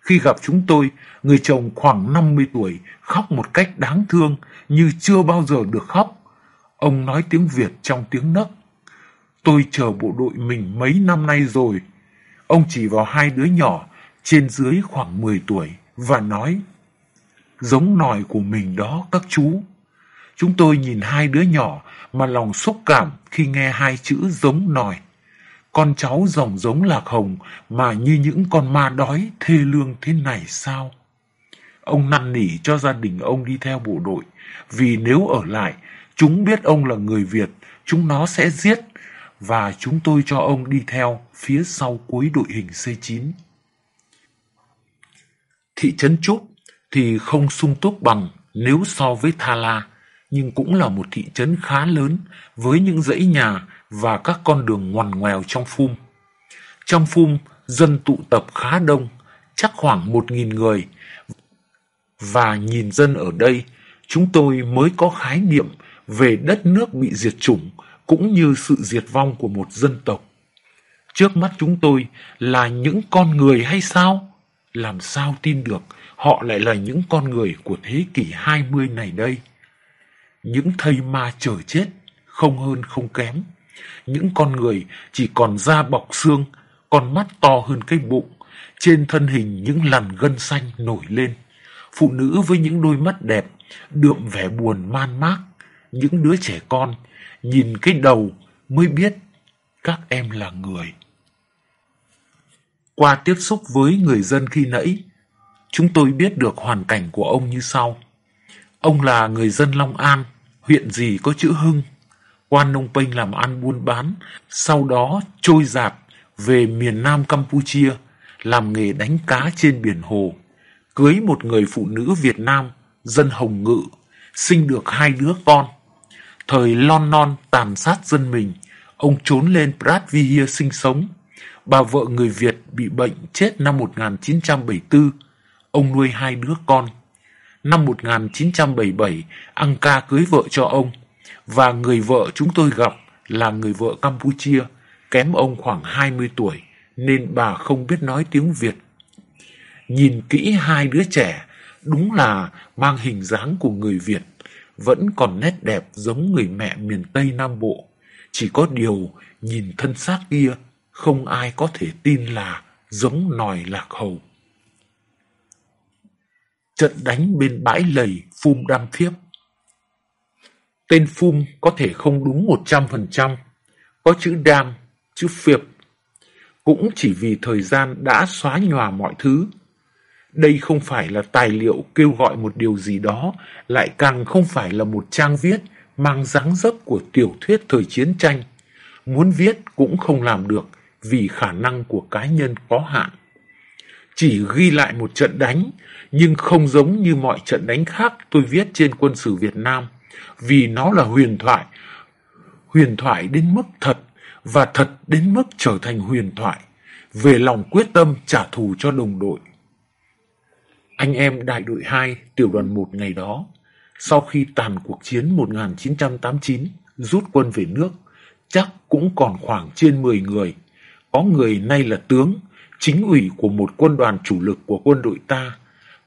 Khi gặp chúng tôi, người chồng khoảng 50 tuổi khóc một cách đáng thương như chưa bao giờ được khóc. Ông nói tiếng Việt trong tiếng nấc. Tôi chờ bộ đội mình mấy năm nay rồi. Ông chỉ vào hai đứa nhỏ trên dưới khoảng 10 tuổi và nói Giống nòi của mình đó các chú. Chúng tôi nhìn hai đứa nhỏ mà lòng xúc cảm khi nghe hai chữ giống nòi. Con cháu dòng giống lạc hồng mà như những con ma đói thê lương thế này sao? Ông năn nỉ cho gia đình ông đi theo bộ đội, vì nếu ở lại, chúng biết ông là người Việt, chúng nó sẽ giết, và chúng tôi cho ông đi theo phía sau cuối đội hình C9. Thị trấn Trúc thì không sung túc bằng nếu so với Tha La, nhưng cũng là một thị trấn khá lớn với những dãy nhà và các con đường ngoằn ngoèo trong phum. Trong phum, dân tụ tập khá đông, chắc khoảng một nghìn người. Và nhìn dân ở đây, chúng tôi mới có khái niệm về đất nước bị diệt chủng cũng như sự diệt vong của một dân tộc. Trước mắt chúng tôi là những con người hay sao? Làm sao tin được họ lại là những con người của thế kỷ 20 này đây? Những thây ma chờ chết, không hơn không kém. Những con người chỉ còn da bọc xương, con mắt to hơn cái bụng, trên thân hình những làn gân xanh nổi lên. Phụ nữ với những đôi mắt đẹp, đượm vẻ buồn man mác, những đứa trẻ con, nhìn cái đầu mới biết các em là người. Qua tiếp xúc với người dân khi nãy, chúng tôi biết được hoàn cảnh của ông như sau. Ông là người dân Long An, huyện gì có chữ Hưng, qua Nông Penh làm ăn buôn bán, sau đó trôi giạt về miền Nam Campuchia, làm nghề đánh cá trên biển Hồ, cưới một người phụ nữ Việt Nam, dân Hồng Ngự, sinh được hai đứa con. Thời lon non tàn sát dân mình, ông trốn lên Bradvihia sinh sống. Bà vợ người Việt bị bệnh chết năm 1974, ông nuôi hai đứa con. Năm 1977, Anka cưới vợ cho ông, và người vợ chúng tôi gặp là người vợ Campuchia, kém ông khoảng 20 tuổi, nên bà không biết nói tiếng Việt. Nhìn kỹ hai đứa trẻ, đúng là mang hình dáng của người Việt, vẫn còn nét đẹp giống người mẹ miền Tây Nam Bộ. Chỉ có điều nhìn thân xác kia, không ai có thể tin là giống nòi lạc hầu. Trận đánh bên bãi lầy phum đam thiếp Tên phum có thể không đúng 100%, có chữ đam, chữ phiệp. Cũng chỉ vì thời gian đã xóa nhòa mọi thứ. Đây không phải là tài liệu kêu gọi một điều gì đó, lại càng không phải là một trang viết mang dáng dấp của tiểu thuyết thời chiến tranh. Muốn viết cũng không làm được vì khả năng của cá nhân có hạn. Chỉ ghi lại một trận đánh, nhưng không giống như mọi trận đánh khác tôi viết trên quân sử Việt Nam vì nó là huyền thoại. Huyền thoại đến mức thật và thật đến mức trở thành huyền thoại về lòng quyết tâm trả thù cho đồng đội. Anh em đại đội 2 tiểu đoàn 1 ngày đó, sau khi tàn cuộc chiến 1989 rút quân về nước, chắc cũng còn khoảng trên 10 người. Có người nay là tướng, chính ủy của một quân đoàn chủ lực của quân đội ta,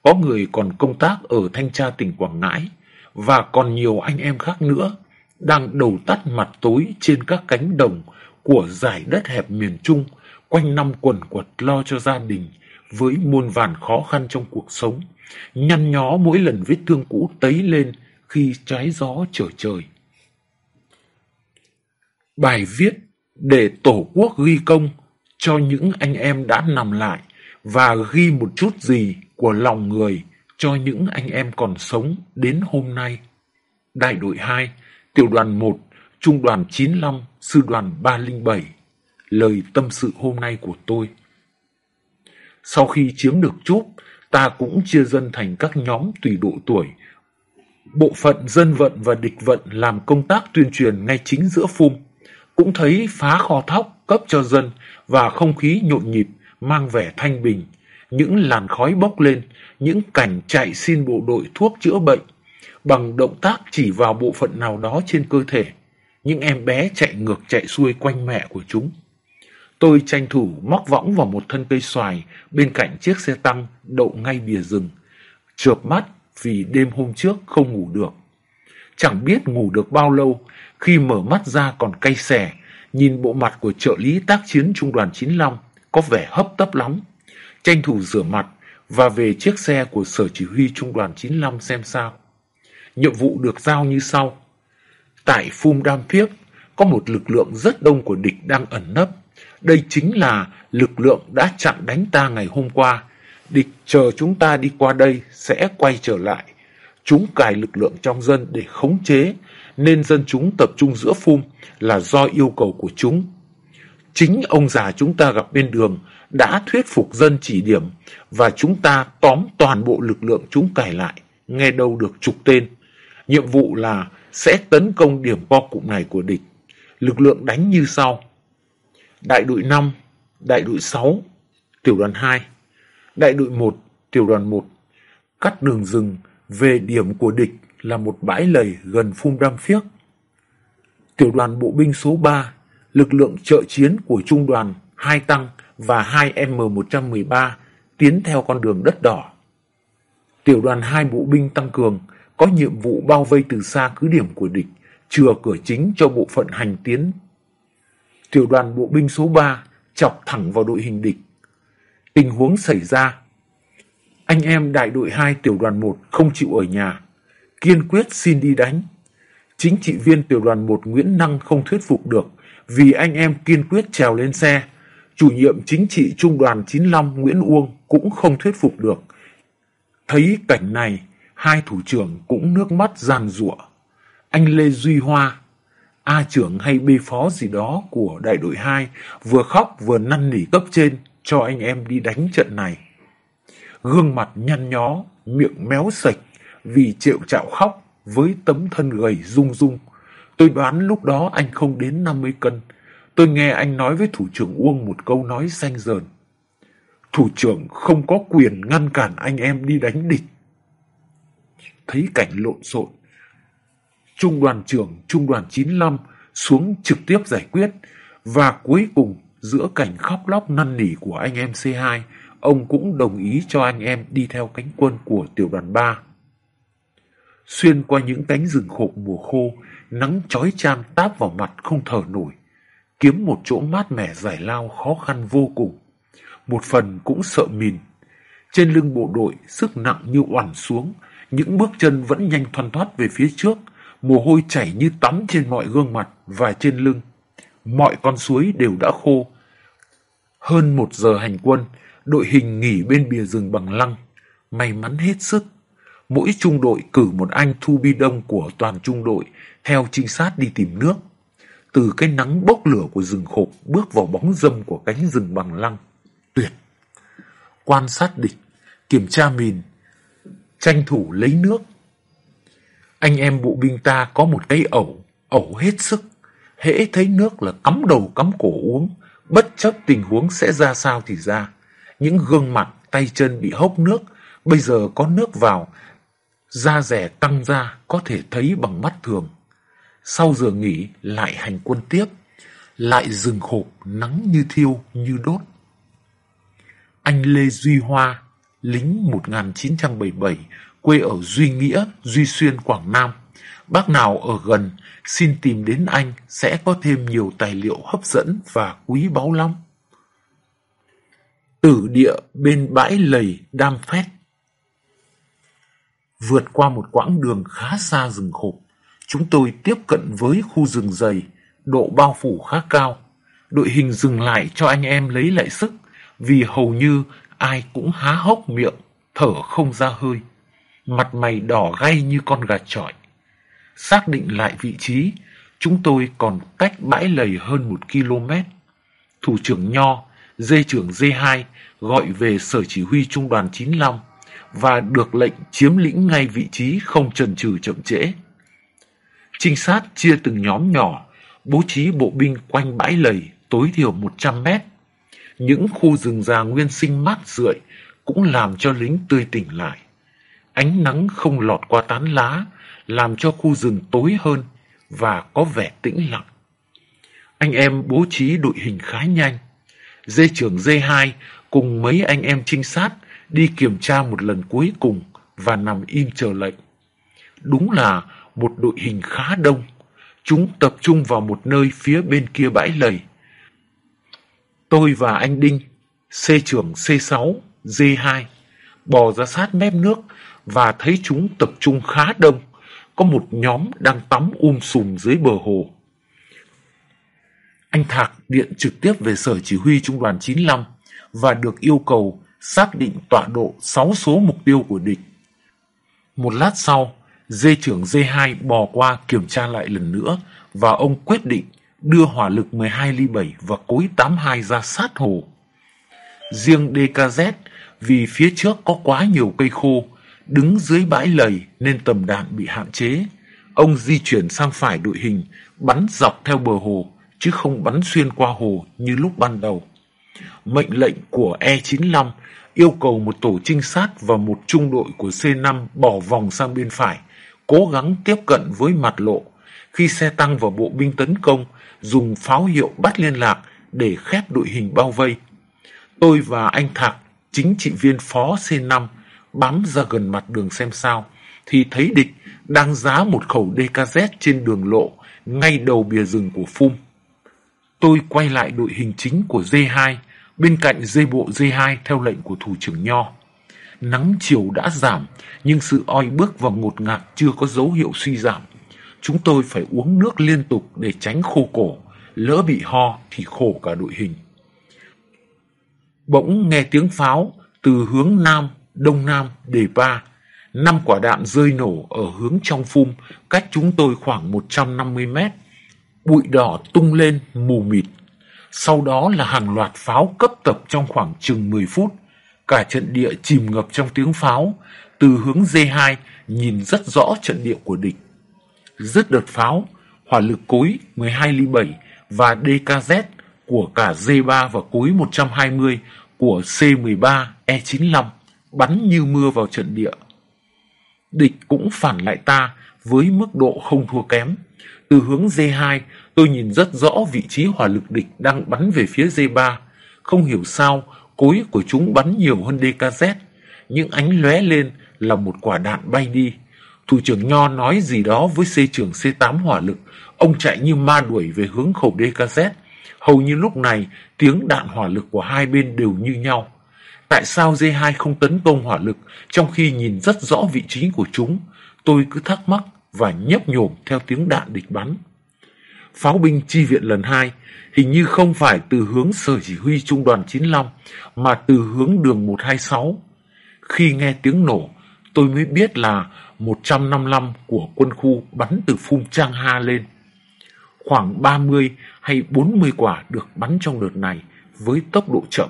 có người còn công tác ở thanh tra tỉnh Quảng Ngãi, và còn nhiều anh em khác nữa đang đầu tắt mặt tối trên các cánh đồng của giải đất hẹp miền Trung, quanh năm quần quật lo cho gia đình với muôn vàn khó khăn trong cuộc sống, nhăn nhó mỗi lần vết thương cũ tấy lên khi trái gió trở trời. Bài viết để Tổ quốc ghi công cho những anh em đã nằm lại và ghi một chút gì của lòng người cho những anh em còn sống đến hôm nay. Đại đội 2, tiểu đoàn 1, trung đoàn 95, sư đoàn 307. Lời tâm sự hôm nay của tôi. Sau khi chiếm được chúp, ta cũng chia dân thành các nhóm tùy độ tuổi. Bộ phận dân vận và địch vận làm công tác tuyên truyền ngay chính giữa phum. Cũng thấy phá kho thóc cấp cho dân và không khí nhộn nhịp, mang vẻ thanh bình. Những làn khói bốc lên, những cảnh chạy xin bộ đội thuốc chữa bệnh, bằng động tác chỉ vào bộ phận nào đó trên cơ thể. Những em bé chạy ngược chạy xuôi quanh mẹ của chúng. Tôi tranh thủ móc võng vào một thân cây xoài bên cạnh chiếc xe tăng đậu ngay bìa rừng. Chợp mắt vì đêm hôm trước không ngủ được. Chẳng biết ngủ được bao lâu, khi mở mắt ra còn cay xè, nhìn bộ mặt của trợ lý tác chiến trung đoàn 95 có vẻ hấp tấp lắm. Tranh thủ rửa mặt và về chiếc xe của sở chỉ huy trung đoàn 95 xem sao. Nhiệm vụ được giao như sau. Tại Phum Đam Phiếc có một lực lượng rất đông của địch đang ẩn nấp. Đây chính là lực lượng đã chặn đánh ta ngày hôm qua. Địch chờ chúng ta đi qua đây sẽ quay trở lại. Chúng cài lực lượng trong dân để khống chế, nên dân chúng tập trung giữa Phum là do yêu cầu của chúng. Chính ông già chúng ta gặp bên đường đã thuyết phục dân chỉ điểm và chúng ta tóm toàn bộ lực lượng chúng cài lại, nghe đâu được chục tên. Nhiệm vụ là sẽ tấn công điểm bo cụm này của địch. Lực lượng đánh như sau. Đại đội 5, đại đội 6, tiểu đoàn 2, đại đội 1, tiểu đoàn 1. Cắt đường rừng về điểm của địch là một bãi lầy gần Phum Đam Phiếc. Tiểu đoàn bộ binh số 3, lực lượng trợ chiến của trung đoàn 2 tăng và 2 M113 tiến theo con đường đất đỏ. Tiểu đoàn 2 bộ binh tăng cường có nhiệm vụ bao vây từ xa cứ điểm của địch, chừa cửa chính cho bộ phận hành tiến. Tiểu đoàn bộ binh số 3 chọc thẳng vào đội hình địch. Tình huống xảy ra, anh em đại đội 2 tiểu đoàn 1 không chịu ở nhà, kiên quyết xin đi đánh. Chính trị viên tiểu đoàn 1 Nguyễn Năng không thuyết phục được vì anh em kiên quyết trèo lên xe. Chủ nhiệm chính trị trung đoàn 95 Nguyễn Uông cũng không thuyết phục được. Thấy cảnh này, hai thủ trưởng cũng nước mắt giàn giụa. Anh Lê Duy Hoa, A trưởng hay B phó gì đó của đại đội 2 vừa khóc vừa năn nỉ cấp trên cho anh em đi đánh trận này. Gương mặt nhăn nhó, miệng méo sạch vì triệu chạo khóc với tấm thân gầy rung rung. Tôi đoán lúc đó anh không đến 50 cân. Tôi nghe anh nói với thủ trưởng Uông một câu nói xanh dờn. Thủ trưởng không có quyền ngăn cản anh em đi đánh địch thấy cảnh lộn xộn. Trung đoàn trưởng Trung đoàn 95 xuống trực tiếp giải quyết và cuối cùng giữa cảnh khóc lóc năn nỉ của anh em C2, ông cũng đồng ý cho anh em đi theo cánh quân của tiểu đoàn 3. Xuyên qua những cánh rừng khộp mùa khô, nắng chói chang táp vào mặt không thở nổi. Kiếm một chỗ mát mẻ giải lao khó khăn vô cùng. Một phần cũng sợ mìn. Trên lưng bộ đội, sức nặng như oằn xuống, những bước chân vẫn nhanh thoăn thoát về phía trước, mồ hôi chảy như tắm trên mọi gương mặt và trên lưng. Mọi con suối đều đã khô. Hơn một giờ hành quân, đội hình nghỉ bên bìa rừng bằng lăng. May mắn hết sức. Mỗi trung đội cử một anh thu bi đông của toàn trung đội theo trinh sát đi tìm nước. Từ cái nắng bốc lửa của rừng khộp bước vào bóng dâm của cánh rừng bằng lăng. Tuyệt! Quan sát địch, kiểm tra mìn, tranh thủ lấy nước. Anh em bộ binh ta có một cái ẩu, ẩu hết sức. Hễ thấy nước là cắm đầu cắm cổ uống, bất chấp tình huống sẽ ra sao thì ra. Những gương mặt, tay chân bị hốc nước, bây giờ có nước vào, da rẻ tăng ra có thể thấy bằng mắt thường. Sau giờ nghỉ lại hành quân tiếp, lại rừng khộp nắng như thiêu như đốt. Anh Lê Duy Hoa lính 1977, quê ở Duy Nghĩa, Duy Xuyên, Quảng Nam. Bác nào ở gần, xin tìm đến anh sẽ có thêm nhiều tài liệu hấp dẫn và quý báu lắm. Tử địa bên bãi lầy Đam Phét Vượt qua một quãng đường khá xa rừng khộp, chúng tôi tiếp cận với khu rừng dày, độ bao phủ khá cao. Đội hình dừng lại cho anh em lấy lại sức, vì hầu như ai cũng há hốc miệng, thở không ra hơi. Mặt mày đỏ gay như con gà trọi. Xác định lại vị trí, chúng tôi còn cách bãi lầy hơn một km. Thủ trưởng Nho, dê trưởng D2 gọi về sở chỉ huy trung đoàn 95 và được lệnh chiếm lĩnh ngay vị trí không chần chừ chậm trễ. Trinh sát chia từng nhóm nhỏ, bố trí bộ binh quanh bãi lầy tối thiểu 100 mét. Những khu rừng già nguyên sinh mát rượi cũng làm cho lính tươi tỉnh lại. Ánh nắng không lọt qua tán lá, làm cho khu rừng tối hơn và có vẻ tĩnh lặng. Anh em bố trí đội hình khá nhanh. Dê trưởng dê 2 cùng mấy anh em trinh sát đi kiểm tra một lần cuối cùng và nằm im chờ lệnh. Đúng là một đội hình khá đông. Chúng tập trung vào một nơi phía bên kia bãi lầy. Tôi và anh Đinh, C trưởng C6, D2, bò ra sát mép nước và thấy chúng tập trung khá đông. Có một nhóm đang tắm um sùm dưới bờ hồ. Anh Thạc điện trực tiếp về sở chỉ huy trung đoàn 95 và được yêu cầu xác định tọa độ 6 số mục tiêu của địch. Một lát sau, dê trưởng dê 2 bò qua kiểm tra lại lần nữa và ông quyết định đưa hỏa lực 12 ly 7 và cối 82 ra sát hồ. Riêng DKZ vì phía trước có quá nhiều cây khô, đứng dưới bãi lầy nên tầm đạn bị hạn chế. Ông di chuyển sang phải đội hình, bắn dọc theo bờ hồ, chứ không bắn xuyên qua hồ như lúc ban đầu. Mệnh lệnh của E95 yêu cầu một tổ trinh sát và một trung đội của C5 bỏ vòng sang bên phải, cố gắng tiếp cận với mặt lộ. Khi xe tăng và bộ binh tấn công, dùng pháo hiệu bắt liên lạc để khép đội hình bao vây. Tôi và anh Thạc, chính trị viên phó C5, bám ra gần mặt đường xem sao, thì thấy địch đang giá một khẩu DKZ trên đường lộ, ngay đầu bìa rừng của Phum. Tôi quay lại đội hình chính của D2, bên cạnh dây bộ D2 theo lệnh của thủ trưởng Nho. Nắng chiều đã giảm, nhưng sự oi bức và ngột ngạt chưa có dấu hiệu suy giảm. Chúng tôi phải uống nước liên tục để tránh khô cổ, lỡ bị ho thì khổ cả đội hình. Bỗng nghe tiếng pháo từ hướng Nam, Đông Nam, Đề Ba. Năm quả đạn rơi nổ ở hướng trong phum, cách chúng tôi khoảng 150 mét. Bụi đỏ tung lên mù mịt. Sau đó là hàng loạt pháo cấp tập trong khoảng chừng 10 phút. Cả trận địa chìm ngập trong tiếng pháo. Từ hướng D2 nhìn rất rõ trận địa của địch. Rất đợt pháo, hỏa lực cối 12 ly 7 và DKZ của cả D3 và cối 120 của C13 E95 bắn như mưa vào trận địa. Địch cũng phản lại ta với mức độ không thua kém. Từ hướng D2, tôi nhìn rất rõ vị trí hỏa lực địch đang bắn về phía D3. Không hiểu sao, cối của chúng bắn nhiều hơn DKZ. Những ánh lóe lên là một quả đạn bay đi. Thủ trưởng Nho nói gì đó với C trưởng C8 hỏa lực. Ông chạy như ma đuổi về hướng khẩu DKZ. Hầu như lúc này, tiếng đạn hỏa lực của hai bên đều như nhau. Tại sao D2 không tấn công hỏa lực trong khi nhìn rất rõ vị trí của chúng? Tôi cứ thắc mắc và nhấp nhổm theo tiếng đạn địch bắn. Pháo binh chi viện lần hai hình như không phải từ hướng sở chỉ huy trung đoàn 95 mà từ hướng đường 126. Khi nghe tiếng nổ, tôi mới biết là 155 của quân khu bắn từ Phung Trang Ha lên. Khoảng 30 hay 40 quả được bắn trong đợt này với tốc độ chậm.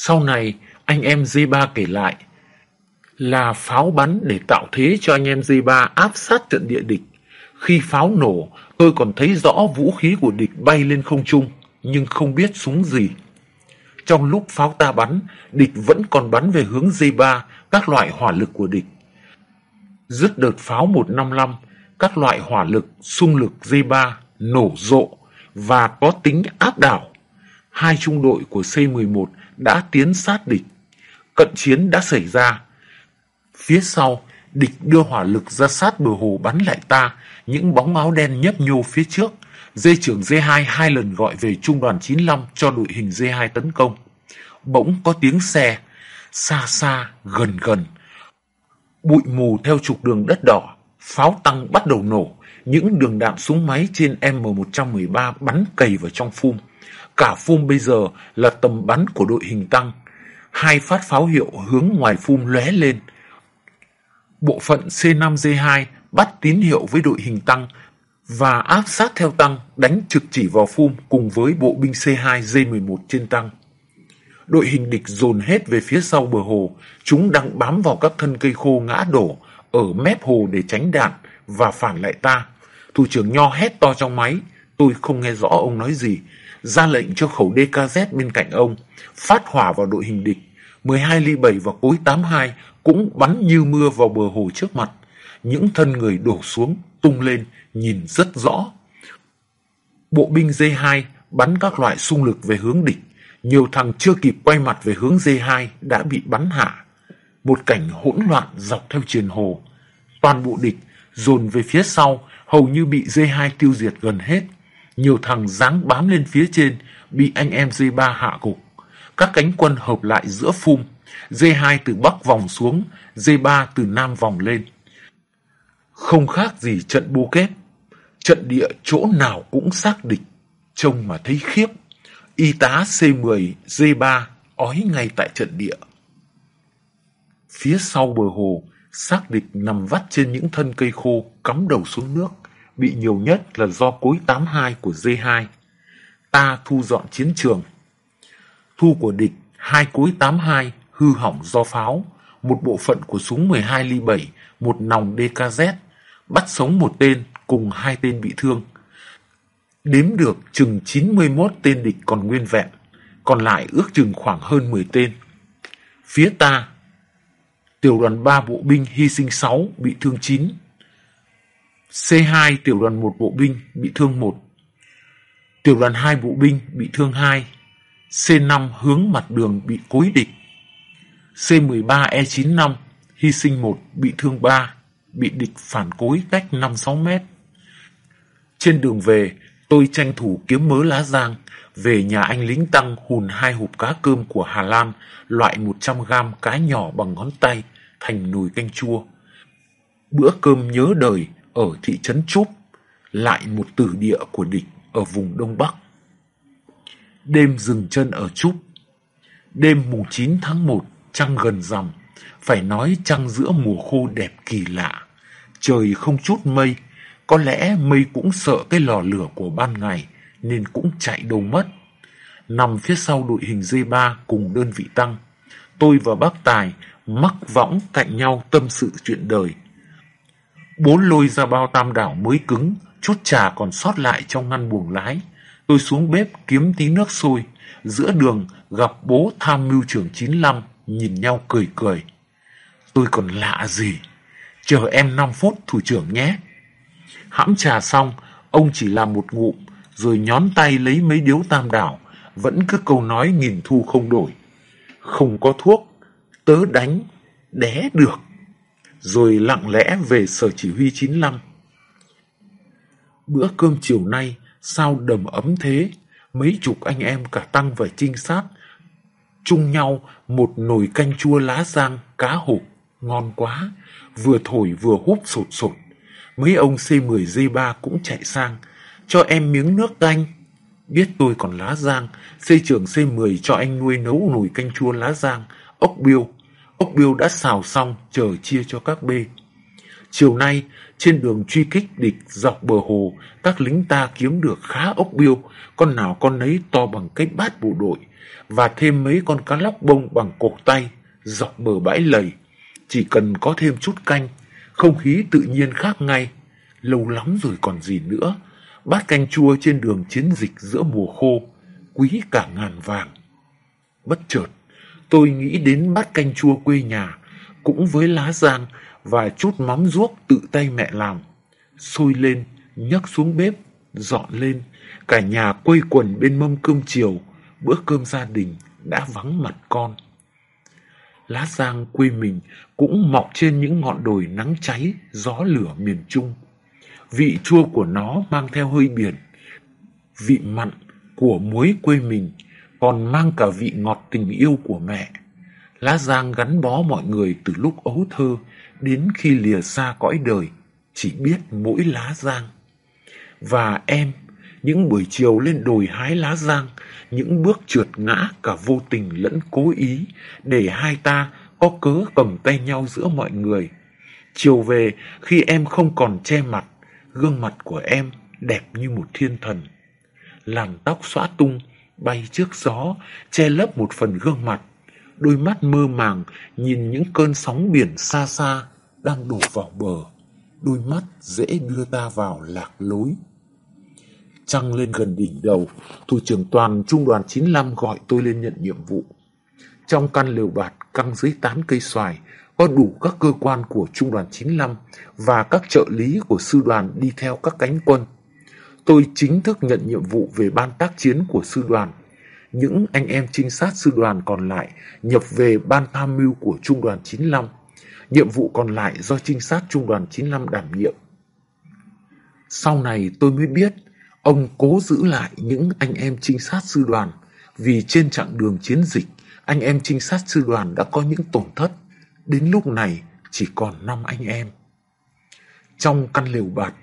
Sau này, anh em D3 kể lại là pháo bắn để tạo thế cho anh em D3 áp sát trận địa địch. Khi pháo nổ, tôi còn thấy rõ vũ khí của địch bay lên không trung, nhưng không biết súng gì. Trong lúc pháo ta bắn, địch vẫn còn bắn về hướng D3 các loại hỏa lực của địch. Dứt đợt pháo 155, các loại hỏa lực, xung lực D3 nổ rộ và có tính áp đảo. Hai trung đội của C11 đã tiến sát địch. Cận chiến đã xảy ra. Phía sau, địch đưa hỏa lực ra sát bờ hồ bắn lại ta, những bóng áo đen nhấp nhô phía trước. Dây trưởng D2 hai lần gọi về trung đoàn 95 cho đội hình D2 tấn công. Bỗng có tiếng xe, xa xa, gần gần. Bụi mù theo trục đường đất đỏ, pháo tăng bắt đầu nổ, những đường đạn súng máy trên M113 bắn cầy vào trong phum. Cả phum bây giờ là tầm bắn của đội hình tăng. Hai phát pháo hiệu hướng ngoài phum lóe lên. Bộ phận C5D2 bắt tín hiệu với đội hình tăng và áp sát theo tăng đánh trực chỉ vào phum cùng với bộ binh C2 D11 trên tăng. Đội hình địch dồn hết về phía sau bờ hồ, chúng đang bám vào các thân cây khô ngã đổ ở mép hồ để tránh đạn và phản lại ta. Thủ trưởng Nho hét to trong máy, tôi không nghe rõ ông nói gì, ra lệnh cho khẩu DKZ bên cạnh ông, phát hỏa vào đội hình địch. 12 ly 7 và cối 82 cũng bắn như mưa vào bờ hồ trước mặt. Những thân người đổ xuống, tung lên, nhìn rất rõ. Bộ binh D2 bắn các loại xung lực về hướng địch. Nhiều thằng chưa kịp quay mặt về hướng D2 đã bị bắn hạ. Một cảnh hỗn loạn dọc theo triền hồ. Toàn bộ địch dồn về phía sau hầu như bị D2 tiêu diệt gần hết. Nhiều thằng dáng bám lên phía trên bị anh em D3 hạ gục. Các cánh quân hợp lại giữa phum. D2 từ bắc vòng xuống, D3 từ nam vòng lên. Không khác gì trận bô kép. Trận địa chỗ nào cũng xác địch, trông mà thấy khiếp. Y tá C10, D3 ói ngay tại trận địa. Phía sau bờ hồ, xác địch nằm vắt trên những thân cây khô cắm đầu xuống nước, bị nhiều nhất là do cối 82 của D2. Ta thu dọn chiến trường. Thu của địch, hai cối 82 hư hỏng do pháo, một bộ phận của súng 12 ly 7, một nòng DKZ, bắt sống một tên cùng hai tên bị thương. Đếm được chừng 91 tên địch còn nguyên vẹn, còn lại ước chừng khoảng hơn 10 tên. Phía ta, tiểu đoàn 3 bộ binh hy sinh 6, bị thương 9. C2 tiểu đoàn 1 bộ binh bị thương 1. Tiểu đoàn 2 bộ binh bị thương 2. C5 hướng mặt đường bị cối địch. C13 E95 hy sinh 1, bị thương 3, bị địch phản cối cách 5-6 mét. Trên đường về, tôi tranh thủ kiếm mớ lá giang, về nhà anh lính tăng hùn hai hộp cá cơm của Hà Lan, loại 100 gram cá nhỏ bằng ngón tay, thành nồi canh chua. Bữa cơm nhớ đời ở thị trấn Chúp, lại một tử địa của địch ở vùng Đông Bắc. Đêm dừng chân ở Chúp. Đêm mùng 9 tháng 1, trăng gần rằm, phải nói trăng giữa mùa khô đẹp kỳ lạ. Trời không chút mây, có lẽ mây cũng sợ cái lò lửa của ban ngày nên cũng chạy đâu mất. Nằm phía sau đội hình D3 cùng đơn vị tăng, tôi và bác Tài mắc võng cạnh nhau tâm sự chuyện đời. Bố lôi ra bao tam đảo mới cứng, chút trà còn sót lại trong ngăn buồng lái. Tôi xuống bếp kiếm tí nước sôi. Giữa đường gặp bố tham mưu trưởng 95 nhìn nhau cười cười. Tôi còn lạ gì? Chờ em 5 phút thủ trưởng nhé. Hãm trà xong, ông chỉ làm một ngụm, rồi nhón tay lấy mấy điếu tam đảo, vẫn cứ câu nói nghìn thu không đổi. Không có thuốc, tớ đánh, đé được. Rồi lặng lẽ về sở chỉ huy 95. Bữa cơm chiều nay, sao đầm ấm thế? Mấy chục anh em cả tăng và trinh sát chung nhau một nồi canh chua lá giang, cá hộp, ngon quá, vừa thổi vừa húp sột sột. Mấy ông C10D3 cũng chạy sang, cho em miếng nước canh. Biết tôi còn lá giang, xây trưởng C10 cho anh nuôi nấu nồi canh chua lá giang, ốc biêu. Ốc biêu đã xào xong, chờ chia cho các bê. Chiều nay, trên đường truy kích địch dọc bờ hồ, các lính ta kiếm được khá ốc biêu, con nào con nấy to bằng cái bát bộ đội, và thêm mấy con cá lóc bông bằng cột tay, dọc bờ bãi lầy. Chỉ cần có thêm chút canh, không khí tự nhiên khác ngay. Lâu lắm rồi còn gì nữa, bát canh chua trên đường chiến dịch giữa mùa khô, quý cả ngàn vàng. Bất chợt, tôi nghĩ đến bát canh chua quê nhà, cũng với lá giang và chút mắm ruốc tự tay mẹ làm. Sôi lên, nhấc xuống bếp, dọn lên, cả nhà quây quần bên mâm cơm chiều, bữa cơm gia đình đã vắng mặt con. Lá giang quê mình cũng mọc trên những ngọn đồi nắng cháy, gió lửa miền Trung. Vị chua của nó mang theo hơi biển. Vị mặn của muối quê mình còn mang cả vị ngọt tình yêu của mẹ. Lá giang gắn bó mọi người từ lúc ấu thơ, đến khi lìa xa cõi đời, chỉ biết mỗi lá giang. Và em, những buổi chiều lên đồi hái lá giang, những bước trượt ngã cả vô tình lẫn cố ý, để hai ta có cớ cầm tay nhau giữa mọi người. Chiều về, khi em không còn che mặt, gương mặt của em đẹp như một thiên thần. Làn tóc xõa tung, bay trước gió, che lấp một phần gương mặt. Đôi mắt mơ màng nhìn những cơn sóng biển xa xa đang đổ vào bờ. Đôi mắt dễ đưa ta vào lạc lối. Trăng lên gần đỉnh đầu, thủ trưởng toàn trung đoàn 95 gọi tôi lên nhận nhiệm vụ. Trong căn lều bạt căng dưới tán cây xoài, có đủ các cơ quan của trung đoàn 95 và các trợ lý của sư đoàn đi theo các cánh quân. Tôi chính thức nhận nhiệm vụ về ban tác chiến của sư đoàn. Những anh em trinh sát sư đoàn còn lại nhập về ban tham mưu của trung đoàn 95. Nhiệm vụ còn lại do trinh sát trung đoàn 95 đảm nhiệm. Sau này tôi mới biết ông cố giữ lại những anh em trinh sát sư đoàn vì trên chặng đường chiến dịch anh em trinh sát sư đoàn đã có những tổn thất. Đến lúc này chỉ còn 5 anh em. Trong căn lều bạt,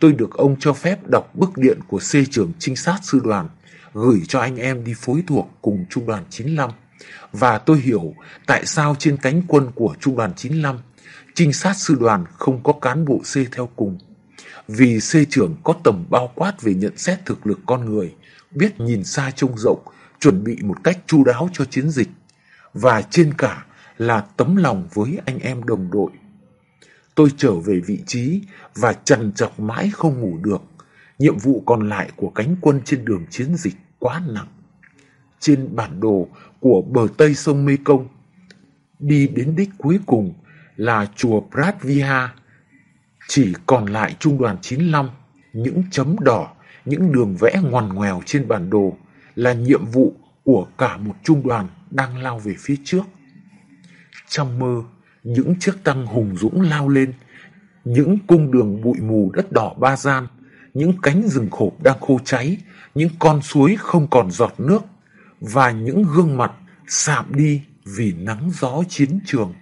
tôi được ông cho phép đọc bức điện của C trưởng trinh sát sư đoàn gửi cho anh em đi phối thuộc cùng trung đoàn 95. Và tôi hiểu tại sao trên cánh quân của trung đoàn 95, trinh sát sư đoàn không có cán bộ C theo cùng. Vì C trưởng có tầm bao quát về nhận xét thực lực con người, biết nhìn xa trông rộng, chuẩn bị một cách chu đáo cho chiến dịch. Và trên cả là tấm lòng với anh em đồng đội. Tôi trở về vị trí và trằn trọc mãi không ngủ được. Nhiệm vụ còn lại của cánh quân trên đường chiến dịch quá nặng. Trên bản đồ của bờ Tây sông Mekong, đi đến đích cuối cùng là chùa Pratvia. Chỉ còn lại trung đoàn 95, những chấm đỏ, những đường vẽ ngoằn ngoèo trên bản đồ là nhiệm vụ của cả một trung đoàn đang lao về phía trước. Trong mơ, Ừ. những chiếc tăng hùng dũng lao lên, những cung đường bụi mù đất đỏ ba gian, những cánh rừng khộp đang khô cháy, những con suối không còn giọt nước và những gương mặt sạm đi vì nắng gió chiến trường.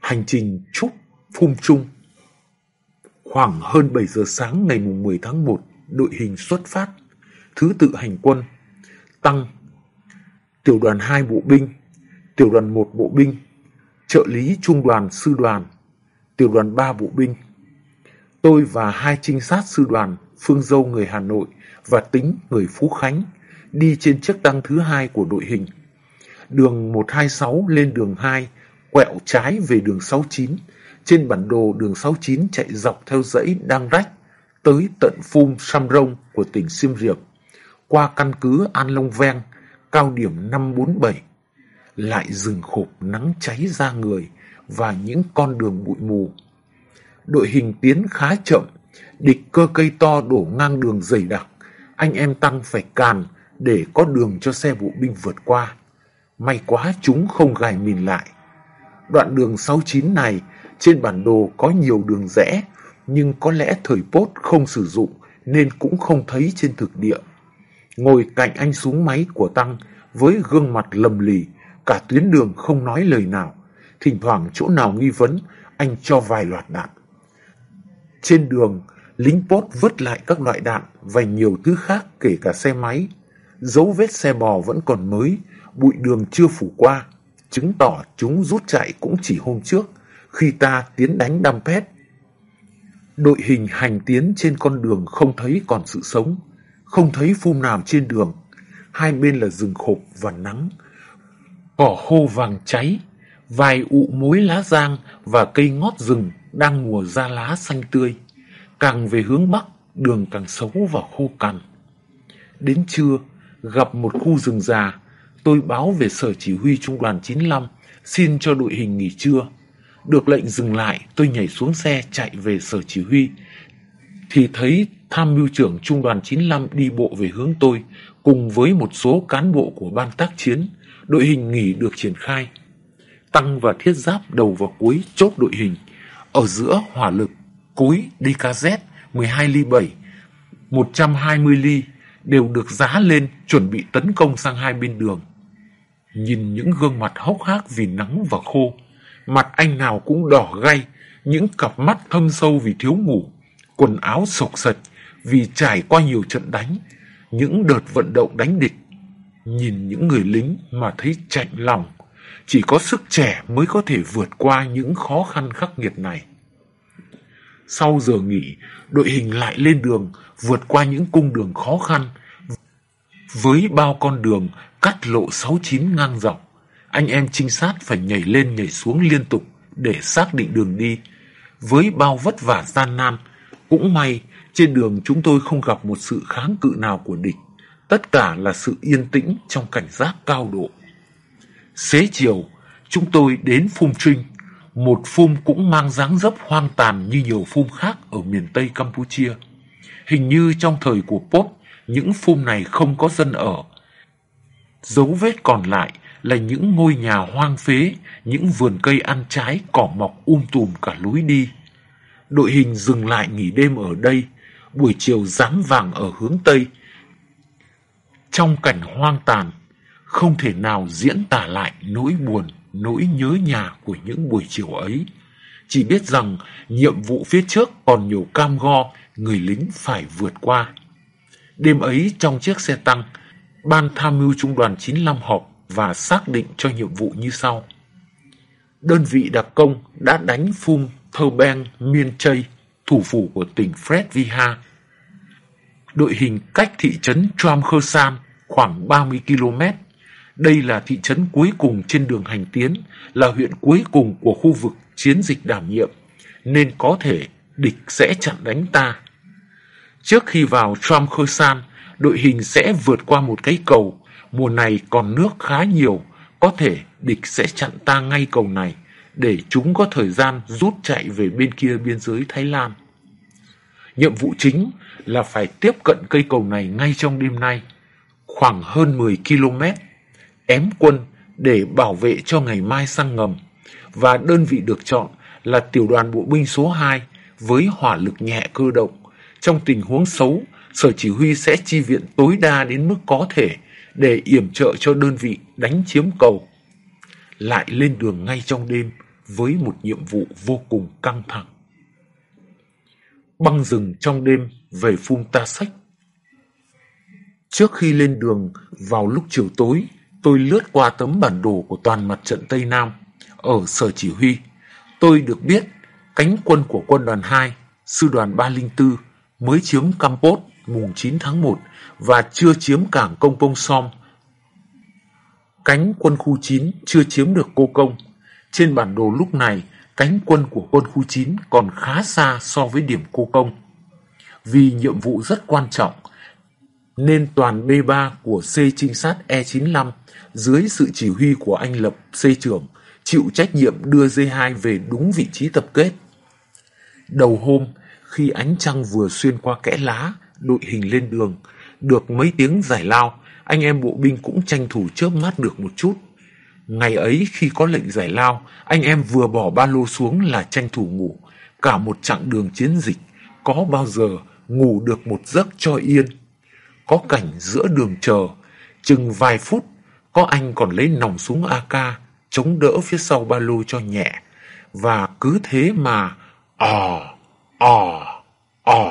Hành trình Trúc Phung Trung Khoảng hơn 7 giờ sáng ngày 10 tháng 1, đội hình xuất phát, thứ tự hành quân, tăng, tiểu đoàn 2 bộ binh, tiểu đoàn 1 bộ binh, trợ lý trung đoàn sư đoàn, tiểu đoàn 3 bộ binh. Tôi và hai trinh sát sư đoàn Phương Dâu người Hà Nội và Tính người Phú Khánh đi trên chiếc tăng thứ hai của đội hình. Đường 126 lên đường 2, quẹo trái về đường 69. Trên bản đồ đường 69 chạy dọc theo dãy Đăng Rách tới tận Phum Sam Rông của tỉnh Siem Reap, qua căn cứ An Long Veng, cao điểm 547 lại rừng khộp nắng cháy ra người và những con đường bụi mù. Đội hình tiến khá chậm, địch cơ cây to đổ ngang đường dày đặc, anh em tăng phải càn để có đường cho xe bộ binh vượt qua. May quá chúng không gài mình lại. Đoạn đường 69 này trên bản đồ có nhiều đường rẽ, nhưng có lẽ thời bốt không sử dụng nên cũng không thấy trên thực địa. Ngồi cạnh anh súng máy của Tăng với gương mặt lầm lì, Cả tuyến đường không nói lời nào. Thỉnh thoảng chỗ nào nghi vấn, anh cho vài loạt đạn. Trên đường, lính post vứt lại các loại đạn và nhiều thứ khác kể cả xe máy. Dấu vết xe bò vẫn còn mới, bụi đường chưa phủ qua. Chứng tỏ chúng rút chạy cũng chỉ hôm trước, khi ta tiến đánh đam pét. Đội hình hành tiến trên con đường không thấy còn sự sống, không thấy phum nào trên đường. Hai bên là rừng khộp và nắng, cỏ khô vàng cháy, vài ụ mối lá giang và cây ngót rừng đang mùa ra lá xanh tươi. Càng về hướng bắc, đường càng xấu và khô cằn. Đến trưa, gặp một khu rừng già, tôi báo về sở chỉ huy trung đoàn 95, xin cho đội hình nghỉ trưa. Được lệnh dừng lại, tôi nhảy xuống xe chạy về sở chỉ huy. Thì thấy tham mưu trưởng trung đoàn 95 đi bộ về hướng tôi, cùng với một số cán bộ của ban tác chiến đội hình nghỉ được triển khai. Tăng và thiết giáp đầu và cuối chốt đội hình. Ở giữa hỏa lực, cuối DKZ 12 ly 7, 120 ly đều được giá lên chuẩn bị tấn công sang hai bên đường. Nhìn những gương mặt hốc hác vì nắng và khô, Mặt anh nào cũng đỏ gay, những cặp mắt thâm sâu vì thiếu ngủ, quần áo sộc sạch vì trải qua nhiều trận đánh, những đợt vận động đánh địch. Nhìn những người lính mà thấy chạnh lòng, chỉ có sức trẻ mới có thể vượt qua những khó khăn khắc nghiệt này. Sau giờ nghỉ, đội hình lại lên đường vượt qua những cung đường khó khăn với bao con đường cắt lộ 69 ngang dọc. Anh em trinh sát phải nhảy lên nhảy xuống liên tục để xác định đường đi. Với bao vất vả gian nan, cũng may trên đường chúng tôi không gặp một sự kháng cự nào của địch. Tất cả là sự yên tĩnh trong cảnh giác cao độ. Xế chiều, chúng tôi đến Phum Trinh, một phum cũng mang dáng dấp hoang tàn như nhiều phum khác ở miền Tây Campuchia. Hình như trong thời của Pop, những phum này không có dân ở. Dấu vết còn lại là những ngôi nhà hoang phế, những vườn cây ăn trái cỏ mọc um tùm cả lối đi. Đội hình dừng lại nghỉ đêm ở đây, buổi chiều rám vàng ở hướng Tây. Trong cảnh hoang tàn, không thể nào diễn tả lại nỗi buồn, nỗi nhớ nhà của những buổi chiều ấy. Chỉ biết rằng nhiệm vụ phía trước còn nhiều cam go người lính phải vượt qua. Đêm ấy trong chiếc xe tăng, Ban tham mưu trung đoàn 95 họp và xác định cho nhiệm vụ như sau. Đơn vị đặc công đã đánh phung Thơ Beng Miên Chây, thủ phủ của tỉnh Fred Viha. Đội hình cách thị trấn Tram Khơ San khoảng 30 km. Đây là thị trấn cuối cùng trên đường hành tiến, là huyện cuối cùng của khu vực chiến dịch đảm nhiệm, nên có thể địch sẽ chặn đánh ta. Trước khi vào Tram Khơ San, đội hình sẽ vượt qua một cái cầu. Mùa này còn nước khá nhiều, có thể địch sẽ chặn ta ngay cầu này để chúng có thời gian rút chạy về bên kia biên giới Thái Lan. Nhiệm vụ chính là phải tiếp cận cây cầu này ngay trong đêm nay, khoảng hơn 10 km, ém quân để bảo vệ cho ngày mai sang ngầm, và đơn vị được chọn là tiểu đoàn bộ binh số 2 với hỏa lực nhẹ cơ động. Trong tình huống xấu, sở chỉ huy sẽ chi viện tối đa đến mức có thể để yểm trợ cho đơn vị đánh chiếm cầu. Lại lên đường ngay trong đêm với một nhiệm vụ vô cùng căng thẳng. Băng rừng trong đêm về phung ta sách. Trước khi lên đường vào lúc chiều tối, tôi lướt qua tấm bản đồ của toàn mặt trận Tây Nam ở sở chỉ huy. Tôi được biết cánh quân của quân đoàn 2, sư đoàn 304 mới chiếm Campos mùng 9 tháng 1 và chưa chiếm cảng Công Pông Som. Cánh quân khu 9 chưa chiếm được Cô Công. Trên bản đồ lúc này, cánh quân của quân khu 9 còn khá xa so với điểm Cô Công. Vì nhiệm vụ rất quan trọng, nên toàn B3 của C trinh sát E95 dưới sự chỉ huy của anh Lập C trưởng chịu trách nhiệm đưa D2 về đúng vị trí tập kết. Đầu hôm, khi ánh trăng vừa xuyên qua kẽ lá, đội hình lên đường. Được mấy tiếng giải lao, anh em bộ binh cũng tranh thủ chớp mắt được một chút. Ngày ấy khi có lệnh giải lao, anh em vừa bỏ ba lô xuống là tranh thủ ngủ. Cả một chặng đường chiến dịch, có bao giờ ngủ được một giấc cho yên. Có cảnh giữa đường chờ, chừng vài phút, có anh còn lấy nòng súng AK, chống đỡ phía sau ba lô cho nhẹ. Và cứ thế mà, ò, ò, ò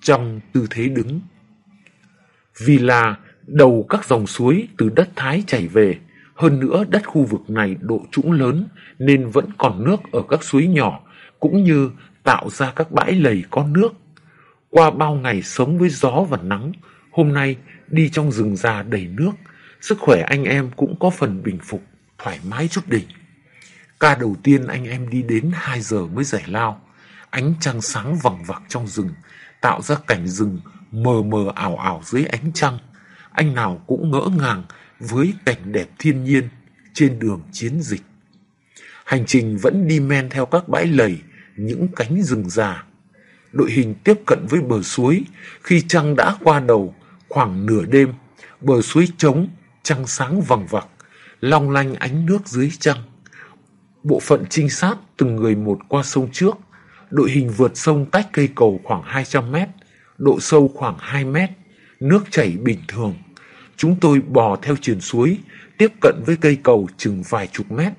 trong tư thế đứng. Vì là đầu các dòng suối từ đất Thái chảy về, hơn nữa đất khu vực này độ trũng lớn nên vẫn còn nước ở các suối nhỏ, cũng như tạo ra các bãi lầy có nước. Qua bao ngày sống với gió và nắng, hôm nay đi trong rừng già đầy nước, sức khỏe anh em cũng có phần bình phục, thoải mái chút đỉnh. Ca đầu tiên anh em đi đến 2 giờ mới giải lao, ánh trăng sáng vằng vặc trong rừng, tạo ra cảnh rừng mờ mờ ảo ảo dưới ánh trăng. Anh nào cũng ngỡ ngàng với cảnh đẹp thiên nhiên trên đường chiến dịch. Hành trình vẫn đi men theo các bãi lầy, những cánh rừng già. Đội hình tiếp cận với bờ suối khi trăng đã qua đầu khoảng nửa đêm. Bờ suối trống, trăng sáng vằng vặc, long lanh ánh nước dưới trăng. Bộ phận trinh sát từng người một qua sông trước Đội hình vượt sông tách cây cầu khoảng 200 mét, độ sâu khoảng 2 mét, nước chảy bình thường. Chúng tôi bò theo triền suối, tiếp cận với cây cầu chừng vài chục mét.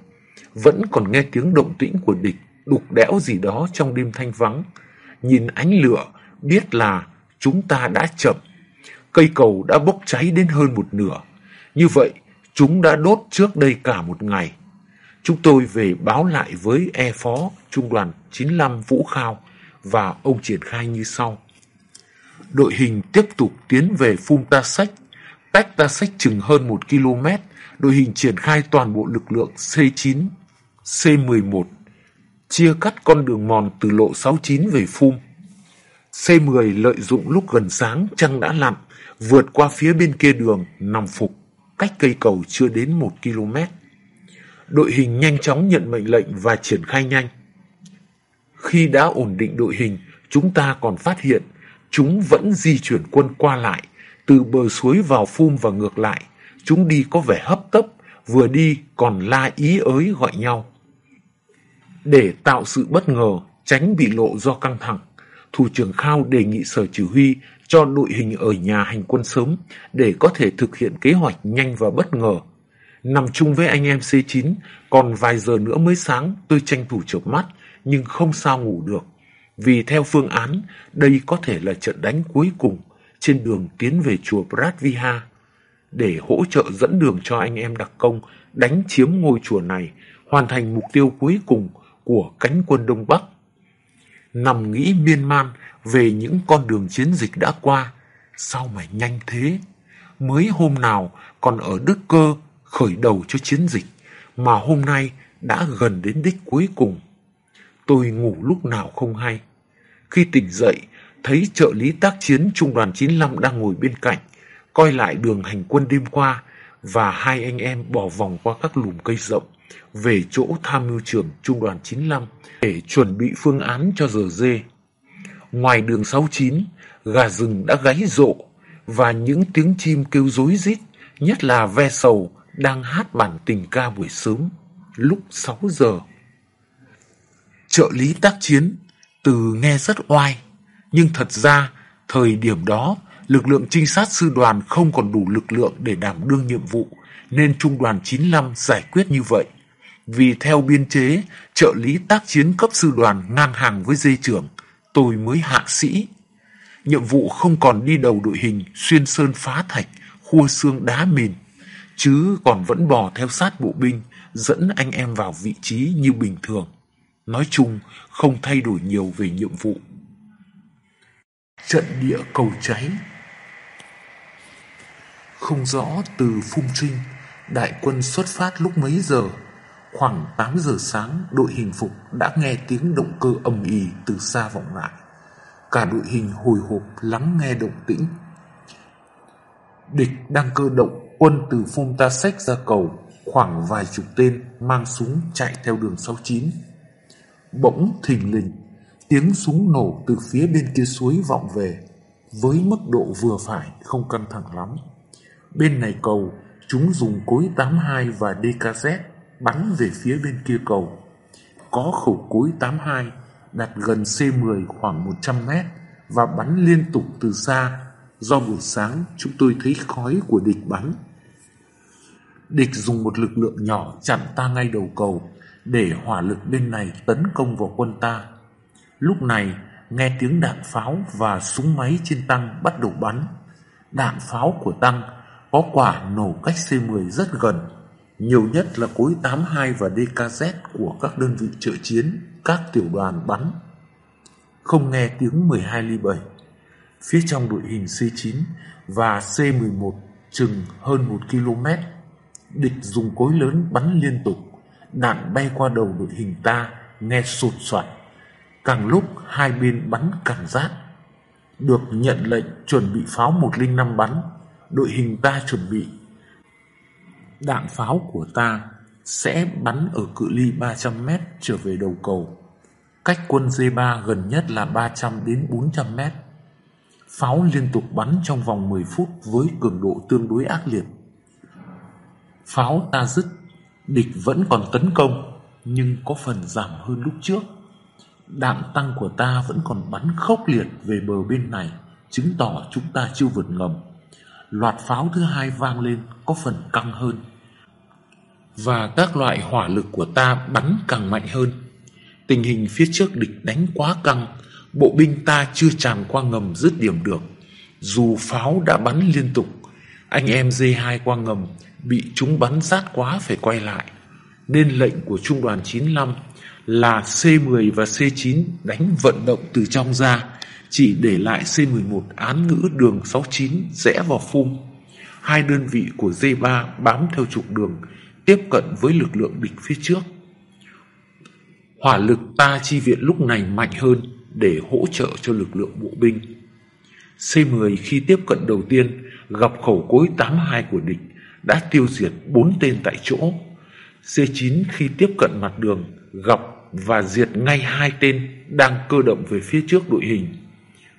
vẫn còn nghe tiếng động tĩnh của địch đục đẽo gì đó trong đêm thanh vắng. Nhìn ánh lửa, biết là chúng ta đã chậm. Cây cầu đã bốc cháy đến hơn một nửa. Như vậy, chúng đã đốt trước đây cả một ngày. Chúng tôi về báo lại với e phó trung đoàn 95 Vũ Khao và ông triển khai như sau. Đội hình tiếp tục tiến về Phum Ta Sách, cách Ta Sách chừng hơn 1 km. Đội hình triển khai toàn bộ lực lượng C9, C11, chia cắt con đường mòn từ lộ 69 về Phum. C10 lợi dụng lúc gần sáng trăng đã lặn, vượt qua phía bên kia đường, nằm phục, cách cây cầu chưa đến 1 km. Đội hình nhanh chóng nhận mệnh lệnh và triển khai nhanh. Khi đã ổn định đội hình, chúng ta còn phát hiện chúng vẫn di chuyển quân qua lại, từ bờ suối vào phum và ngược lại. Chúng đi có vẻ hấp tấp, vừa đi còn la ý ới gọi nhau. Để tạo sự bất ngờ, tránh bị lộ do căng thẳng, Thủ trưởng Khao đề nghị sở chỉ huy cho đội hình ở nhà hành quân sớm để có thể thực hiện kế hoạch nhanh và bất ngờ. Nằm chung với anh em C9, còn vài giờ nữa mới sáng tôi tranh thủ chợp mắt nhưng không sao ngủ được. Vì theo phương án, đây có thể là trận đánh cuối cùng trên đường tiến về chùa Pratviha để hỗ trợ dẫn đường cho anh em đặc công đánh chiếm ngôi chùa này, hoàn thành mục tiêu cuối cùng của cánh quân Đông Bắc. Nằm nghĩ miên man về những con đường chiến dịch đã qua, sao mà nhanh thế? Mới hôm nào còn ở Đức Cơ khởi đầu cho chiến dịch, mà hôm nay đã gần đến đích cuối cùng. Tôi ngủ lúc nào không hay. Khi tỉnh dậy, thấy trợ lý tác chiến Trung đoàn 95 đang ngồi bên cạnh, coi lại đường hành quân đêm qua và hai anh em bỏ vòng qua các lùm cây rộng về chỗ tham mưu trưởng Trung đoàn 95 để chuẩn bị phương án cho giờ dê. Ngoài đường 69, gà rừng đã gáy rộ và những tiếng chim kêu rối rít, nhất là ve sầu đang hát bản tình ca buổi sớm, lúc 6 giờ. Trợ lý tác chiến, từ nghe rất oai, nhưng thật ra, thời điểm đó, lực lượng trinh sát sư đoàn không còn đủ lực lượng để đảm đương nhiệm vụ, nên trung đoàn 95 giải quyết như vậy. Vì theo biên chế, trợ lý tác chiến cấp sư đoàn ngang hàng với dây trưởng, tôi mới hạ sĩ. Nhiệm vụ không còn đi đầu đội hình xuyên sơn phá thạch, khua xương đá mìn, chứ còn vẫn bò theo sát bộ binh, dẫn anh em vào vị trí như bình thường. Nói chung, không thay đổi nhiều về nhiệm vụ. Trận địa cầu cháy Không rõ từ Phung Trinh, đại quân xuất phát lúc mấy giờ. Khoảng 8 giờ sáng, đội hình phục đã nghe tiếng động cơ ầm ì từ xa vọng lại. Cả đội hình hồi hộp lắng nghe động tĩnh. Địch đang cơ động Quân từ phung ta sách ra cầu, khoảng vài chục tên mang súng chạy theo đường 69. Bỗng thình lình, tiếng súng nổ từ phía bên kia suối vọng về, với mức độ vừa phải không căng thẳng lắm. Bên này cầu, chúng dùng cối 82 và DKZ bắn về phía bên kia cầu. Có khẩu cối 82 đặt gần C10 khoảng 100 mét và bắn liên tục từ xa do buổi sáng chúng tôi thấy khói của địch bắn Địch dùng một lực lượng nhỏ chặn ta ngay đầu cầu để hỏa lực bên này tấn công vào quân ta. Lúc này, nghe tiếng đạn pháo và súng máy trên tăng bắt đầu bắn. Đạn pháo của tăng có quả nổ cách C10 rất gần, nhiều nhất là cối 82 và DKZ của các đơn vị trợ chiến, các tiểu đoàn bắn. Không nghe tiếng 12 ly 7. Phía trong đội hình C9 và C11 chừng hơn 1 km Địch dùng cối lớn bắn liên tục, đạn bay qua đầu đội hình ta, nghe sụt soạt. Càng lúc hai bên bắn càng rát. Được nhận lệnh chuẩn bị pháo 105 bắn, đội hình ta chuẩn bị. Đạn pháo của ta sẽ bắn ở cự ly 300 mét trở về đầu cầu. Cách quân D3 gần nhất là 300 đến 400 mét. Pháo liên tục bắn trong vòng 10 phút với cường độ tương đối ác liệt. Pháo ta dứt, địch vẫn còn tấn công, nhưng có phần giảm hơn lúc trước. Đạn tăng của ta vẫn còn bắn khốc liệt về bờ bên này, chứng tỏ chúng ta chưa vượt ngầm. Loạt pháo thứ hai vang lên có phần căng hơn và các loại hỏa lực của ta bắn càng mạnh hơn. Tình hình phía trước địch đánh quá căng, bộ binh ta chưa tràn qua ngầm dứt điểm được. Dù pháo đã bắn liên tục, anh em D2 qua ngầm bị chúng bắn rát quá phải quay lại. Nên lệnh của trung đoàn 95 là C10 và C9 đánh vận động từ trong ra, chỉ để lại C11 án ngữ đường 69 rẽ vào phum. Hai đơn vị của D3 bám theo trục đường, tiếp cận với lực lượng địch phía trước. Hỏa lực ta chi viện lúc này mạnh hơn để hỗ trợ cho lực lượng bộ binh. C10 khi tiếp cận đầu tiên gặp khẩu cối 82 của địch đã tiêu diệt 4 tên tại chỗ. C9 khi tiếp cận mặt đường gặp và diệt ngay hai tên đang cơ động về phía trước đội hình.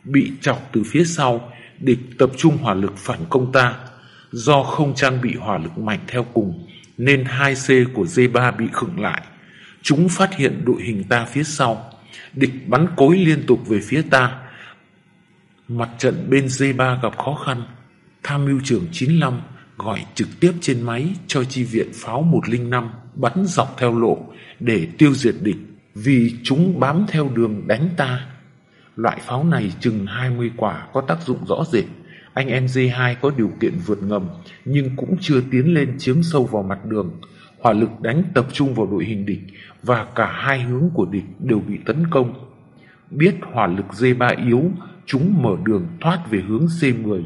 Bị chọc từ phía sau, địch tập trung hỏa lực phản công ta. Do không trang bị hỏa lực mạnh theo cùng, nên 2C của D3 bị khựng lại. Chúng phát hiện đội hình ta phía sau. Địch bắn cối liên tục về phía ta. Mặt trận bên D3 gặp khó khăn. Tham mưu trưởng 95 gọi trực tiếp trên máy cho chi viện pháo 105 bắn dọc theo lộ để tiêu diệt địch vì chúng bám theo đường đánh ta. Loại pháo này chừng 20 quả có tác dụng rõ rệt. Anh em D2 có điều kiện vượt ngầm nhưng cũng chưa tiến lên chiếm sâu vào mặt đường. Hỏa lực đánh tập trung vào đội hình địch và cả hai hướng của địch đều bị tấn công. Biết hỏa lực D3 yếu, chúng mở đường thoát về hướng C10.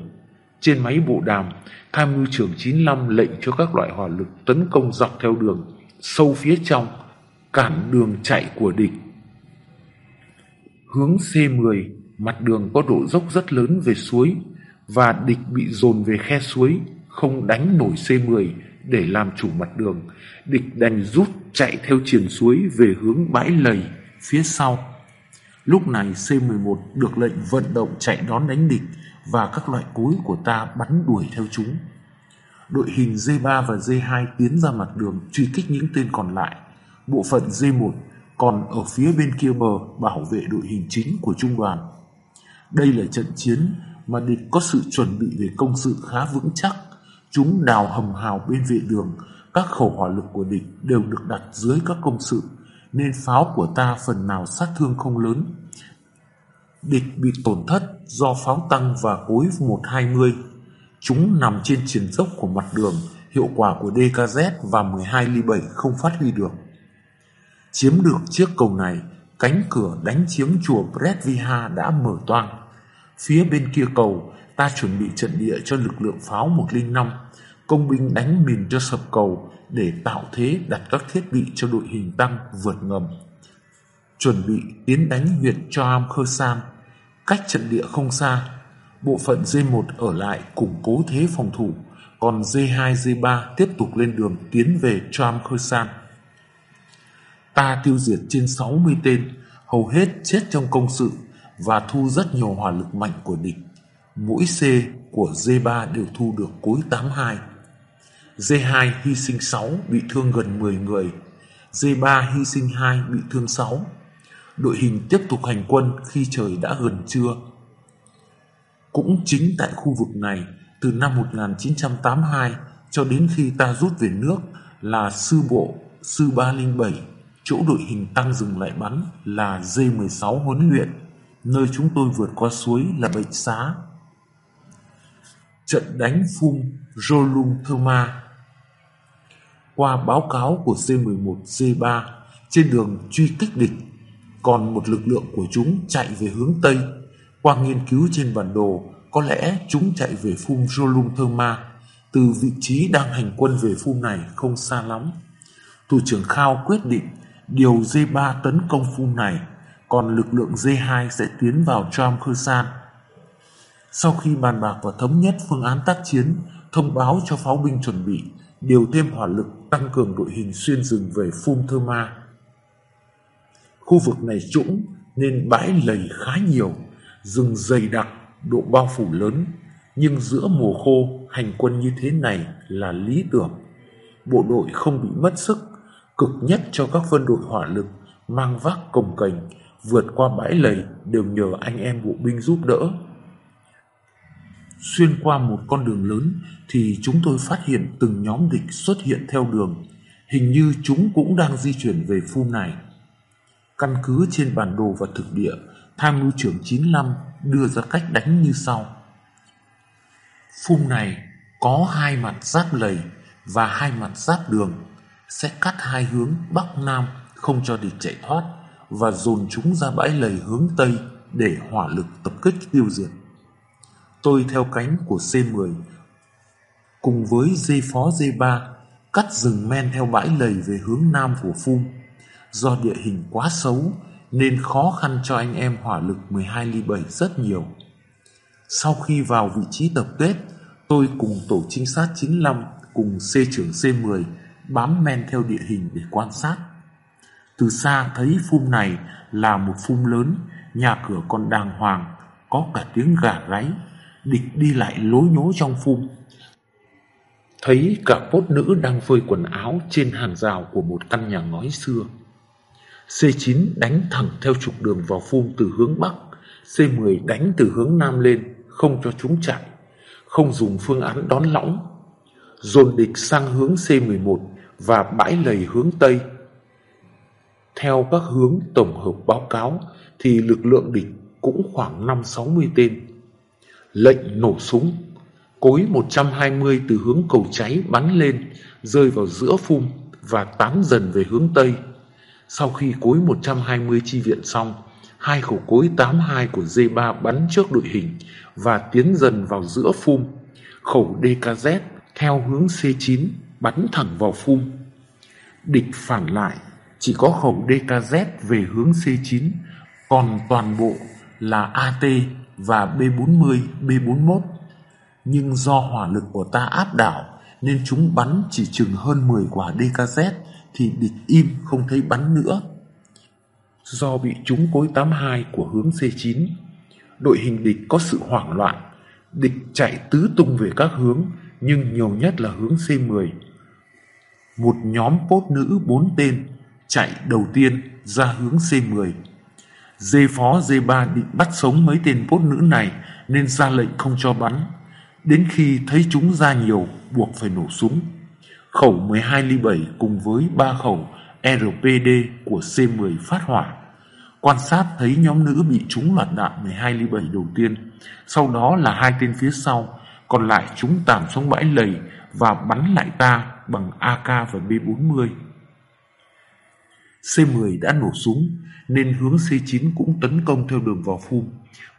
Trên máy bộ đàm, tham mưu trưởng 95 lệnh cho các loại hỏa lực tấn công dọc theo đường, sâu phía trong, cản đường chạy của địch. Hướng C10, mặt đường có độ dốc rất lớn về suối và địch bị dồn về khe suối, không đánh nổi C10 để làm chủ mặt đường. Địch đành rút chạy theo triển suối về hướng bãi lầy phía sau. Lúc này C11 được lệnh vận động chạy đón đánh địch và các loại cối của ta bắn đuổi theo chúng. Đội hình D3 và D2 tiến ra mặt đường truy kích những tên còn lại. Bộ phận D1 còn ở phía bên kia bờ bảo vệ đội hình chính của trung đoàn. Đây là trận chiến mà địch có sự chuẩn bị về công sự khá vững chắc. Chúng đào hầm hào bên vệ đường, các khẩu hỏa lực của địch đều được đặt dưới các công sự, nên pháo của ta phần nào sát thương không lớn. Địch bị tổn thất do pháo tăng và cối 120. Chúng nằm trên triển dốc của mặt đường, hiệu quả của DKZ và 12 ly 7 không phát huy được. Chiếm được chiếc cầu này, cánh cửa đánh chiếm chùa Bretviha đã mở toang. Phía bên kia cầu, ta chuẩn bị trận địa cho lực lượng pháo 105, công binh đánh mìn cho sập cầu để tạo thế đặt các thiết bị cho đội hình tăng vượt ngầm. Chuẩn bị tiến đánh huyện Choam Khơ Sam, cách trận địa không xa. Bộ phận D1 ở lại củng cố thế phòng thủ, còn D2, D3 tiếp tục lên đường tiến về Choam Khơ Sam. Ta tiêu diệt trên 60 tên, hầu hết chết trong công sự và thu rất nhiều hỏa lực mạnh của địch. Mũi C của D3 đều thu được cối 82. D2 hy sinh 6, bị thương gần 10 người. D3 hy sinh 2, bị thương 6. Đội hình tiếp tục hành quân khi trời đã gần trưa. Cũng chính tại khu vực này, từ năm 1982 cho đến khi ta rút về nước là sư bộ sư 307 chỗ đội hình tăng dừng lại bắn là D16 huấn luyện, nơi chúng tôi vượt qua suối là bệnh xá. Trận đánh phung Jolung Thoma Qua báo cáo của C11, C3, trên đường truy kích địch, còn một lực lượng của chúng chạy về hướng Tây. Qua nghiên cứu trên bản đồ, có lẽ chúng chạy về phung Jolung Thoma, từ vị trí đang hành quân về phung này không xa lắm. Thủ trưởng Khao quyết định điều D3 tấn công phun này, còn lực lượng D2 sẽ tiến vào Tram Khơ San. Sau khi bàn bạc và thống nhất phương án tác chiến, thông báo cho pháo binh chuẩn bị, điều thêm hỏa lực tăng cường đội hình xuyên rừng về Phum Thơ Ma. Khu vực này trũng nên bãi lầy khá nhiều, rừng dày đặc, độ bao phủ lớn, nhưng giữa mùa khô hành quân như thế này là lý tưởng. Bộ đội không bị mất sức cực nhất cho các phân đội hỏa lực mang vác cồng cành vượt qua bãi lầy đều nhờ anh em bộ binh giúp đỡ. Xuyên qua một con đường lớn thì chúng tôi phát hiện từng nhóm địch xuất hiện theo đường. Hình như chúng cũng đang di chuyển về phum này. Căn cứ trên bản đồ và thực địa, tham mưu trưởng 95 đưa ra cách đánh như sau. phung này có hai mặt giáp lầy và hai mặt giáp đường, sẽ cắt hai hướng Bắc Nam không cho địch chạy thoát và dồn chúng ra bãi lầy hướng Tây để hỏa lực tập kích tiêu diệt. Tôi theo cánh của C10 cùng với dây phó D3 cắt rừng men theo bãi lầy về hướng nam của Phum. Do địa hình quá xấu nên khó khăn cho anh em hỏa lực 12 ly 7 rất nhiều. Sau khi vào vị trí tập kết, tôi cùng tổ trinh sát 95 cùng C trưởng C10 bám men theo địa hình để quan sát. Từ xa thấy phum này là một phum lớn, nhà cửa còn đàng hoàng, có cả tiếng gà gáy, địch đi lại lối nhố trong phum. Thấy cả pốt nữ đang phơi quần áo trên hàng rào của một căn nhà ngói xưa. C9 đánh thẳng theo trục đường vào phum từ hướng Bắc, C10 đánh từ hướng Nam lên, không cho chúng chạy, không dùng phương án đón lõng. Dồn địch sang hướng C11 và bãi lầy hướng Tây. Theo các hướng tổng hợp báo cáo thì lực lượng địch cũng khoảng 5-60 tên. Lệnh nổ súng, cối 120 từ hướng cầu cháy bắn lên, rơi vào giữa phum và tán dần về hướng Tây. Sau khi cối 120 chi viện xong, hai khẩu cối 82 của D3 bắn trước đội hình và tiến dần vào giữa phum. Khẩu DKZ theo hướng C9 bắn thẳng vào phum. Địch phản lại, chỉ có khẩu DKZ về hướng C9, còn toàn bộ là AT và B40, B41. Nhưng do hỏa lực của ta áp đảo nên chúng bắn chỉ chừng hơn 10 quả DKZ thì địch im không thấy bắn nữa. Do bị trúng cối 82 của hướng C9, đội hình địch có sự hoảng loạn, địch chạy tứ tung về các hướng nhưng nhiều nhất là hướng C10 một nhóm pốt nữ 4 tên chạy đầu tiên ra hướng C10. Dê phó D3 định bắt sống mấy tên bốt nữ này nên ra lệnh không cho bắn. Đến khi thấy chúng ra nhiều buộc phải nổ súng. Khẩu 12 ly 7 cùng với ba khẩu RPD của C10 phát hỏa. Quan sát thấy nhóm nữ bị trúng loạt đạn 12 ly 7 đầu tiên, sau đó là hai tên phía sau, còn lại chúng tạm xuống bãi lầy và bắn lại ta bằng AK và B40. C10 đã nổ súng nên hướng C9 cũng tấn công theo đường vào phum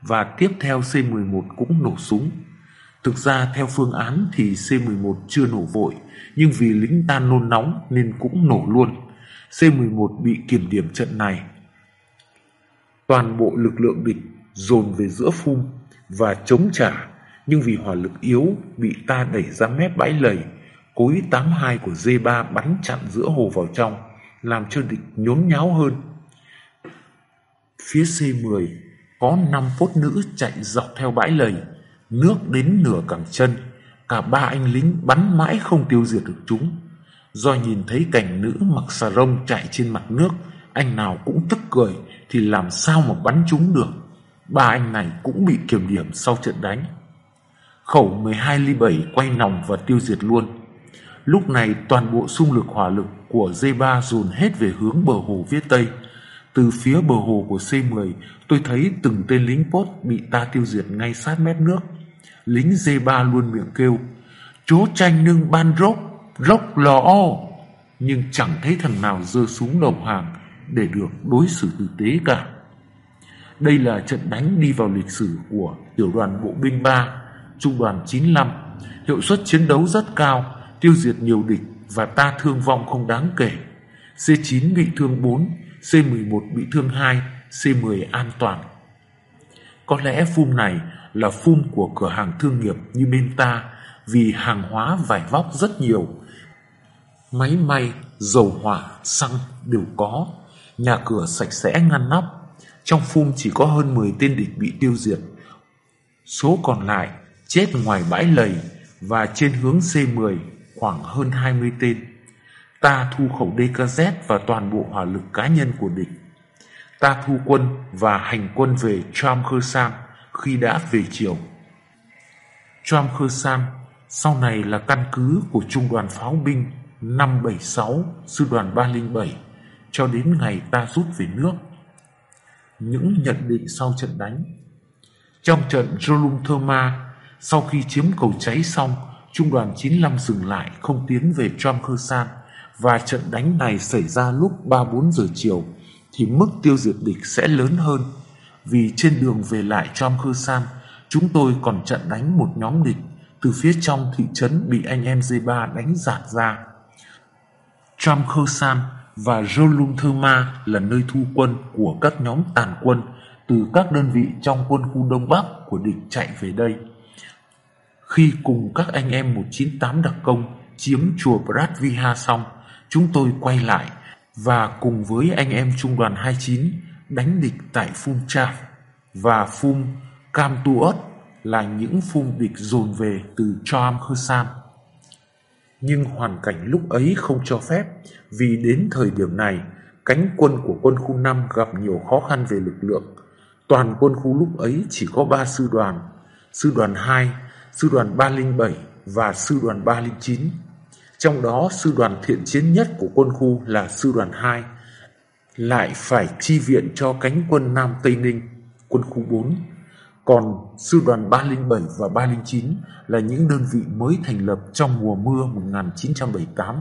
và tiếp theo C11 cũng nổ súng. Thực ra theo phương án thì C11 chưa nổ vội nhưng vì lính ta nôn nóng nên cũng nổ luôn. C11 bị kiểm điểm trận này. Toàn bộ lực lượng địch dồn về giữa phum và chống trả nhưng vì hỏa lực yếu bị ta đẩy ra mép bãi lầy cối 82 của D3 bắn chặn giữa hồ vào trong, làm cho địch nhốn nháo hơn. Phía C10 có 5 phốt nữ chạy dọc theo bãi lầy, nước đến nửa cẳng chân, cả ba anh lính bắn mãi không tiêu diệt được chúng. Do nhìn thấy cảnh nữ mặc xà rông chạy trên mặt nước, anh nào cũng tức cười thì làm sao mà bắn chúng được. Ba anh này cũng bị kiểm điểm sau trận đánh. Khẩu 12 ly 7 quay nòng và tiêu diệt luôn. Lúc này toàn bộ xung lực hỏa lực của D3 dồn hết về hướng bờ hồ phía tây. Từ phía bờ hồ của C10, tôi thấy từng tên lính post bị ta tiêu diệt ngay sát mép nước. Lính D3 luôn miệng kêu, Chúa tranh nương ban rốc, rốc lò o. Nhưng chẳng thấy thằng nào giơ súng đầu hàng để được đối xử tử tế cả. Đây là trận đánh đi vào lịch sử của tiểu đoàn bộ binh 3, trung đoàn 95. Hiệu suất chiến đấu rất cao, tiêu diệt nhiều địch và ta thương vong không đáng kể. C9 bị thương 4, C11 bị thương 2, C10 an toàn. Có lẽ phum này là phum của cửa hàng thương nghiệp như bên ta vì hàng hóa vải vóc rất nhiều. Máy may, dầu hỏa, xăng đều có. Nhà cửa sạch sẽ ngăn nắp. Trong phum chỉ có hơn 10 tên địch bị tiêu diệt. Số còn lại chết ngoài bãi lầy và trên hướng C10 khoảng hơn 20 tên. Ta thu khẩu DKZ và toàn bộ hỏa lực cá nhân của địch. Ta thu quân và hành quân về Tram Khơ Sam khi đã về chiều. Tram Khơ Sam sau này là căn cứ của trung đoàn pháo binh 576, sư đoàn 307 cho đến ngày ta rút về nước. Những nhận định sau trận đánh Trong trận Jolum Ma sau khi chiếm cầu cháy xong, trung đoàn 95 dừng lại, không tiến về Tram Khơ San và trận đánh này xảy ra lúc 3-4 giờ chiều, thì mức tiêu diệt địch sẽ lớn hơn vì trên đường về lại Tram Khơ San, chúng tôi còn trận đánh một nhóm địch từ phía trong thị trấn bị anh em Z3 đánh giạt ra. Tram Khơ San và Jolung Thurma là nơi thu quân của các nhóm tàn quân từ các đơn vị trong quân khu Đông Bắc của địch chạy về đây. Khi cùng các anh em 198 đặc công chiếm chùa Pratviha xong, chúng tôi quay lại và cùng với anh em trung đoàn 29 đánh địch tại Phum Chaf và Phum Kamtuot là những phum địch dồn về từ Choam Khơ Nhưng hoàn cảnh lúc ấy không cho phép vì đến thời điểm này cánh quân của quân khu 5 gặp nhiều khó khăn về lực lượng. Toàn quân khu lúc ấy chỉ có 3 sư đoàn, sư đoàn 2, sư đoàn 307 và sư đoàn 309. Trong đó sư đoàn thiện chiến nhất của quân khu là sư đoàn 2, lại phải chi viện cho cánh quân Nam Tây Ninh, quân khu 4. Còn sư đoàn 307 và 309 là những đơn vị mới thành lập trong mùa mưa 1978.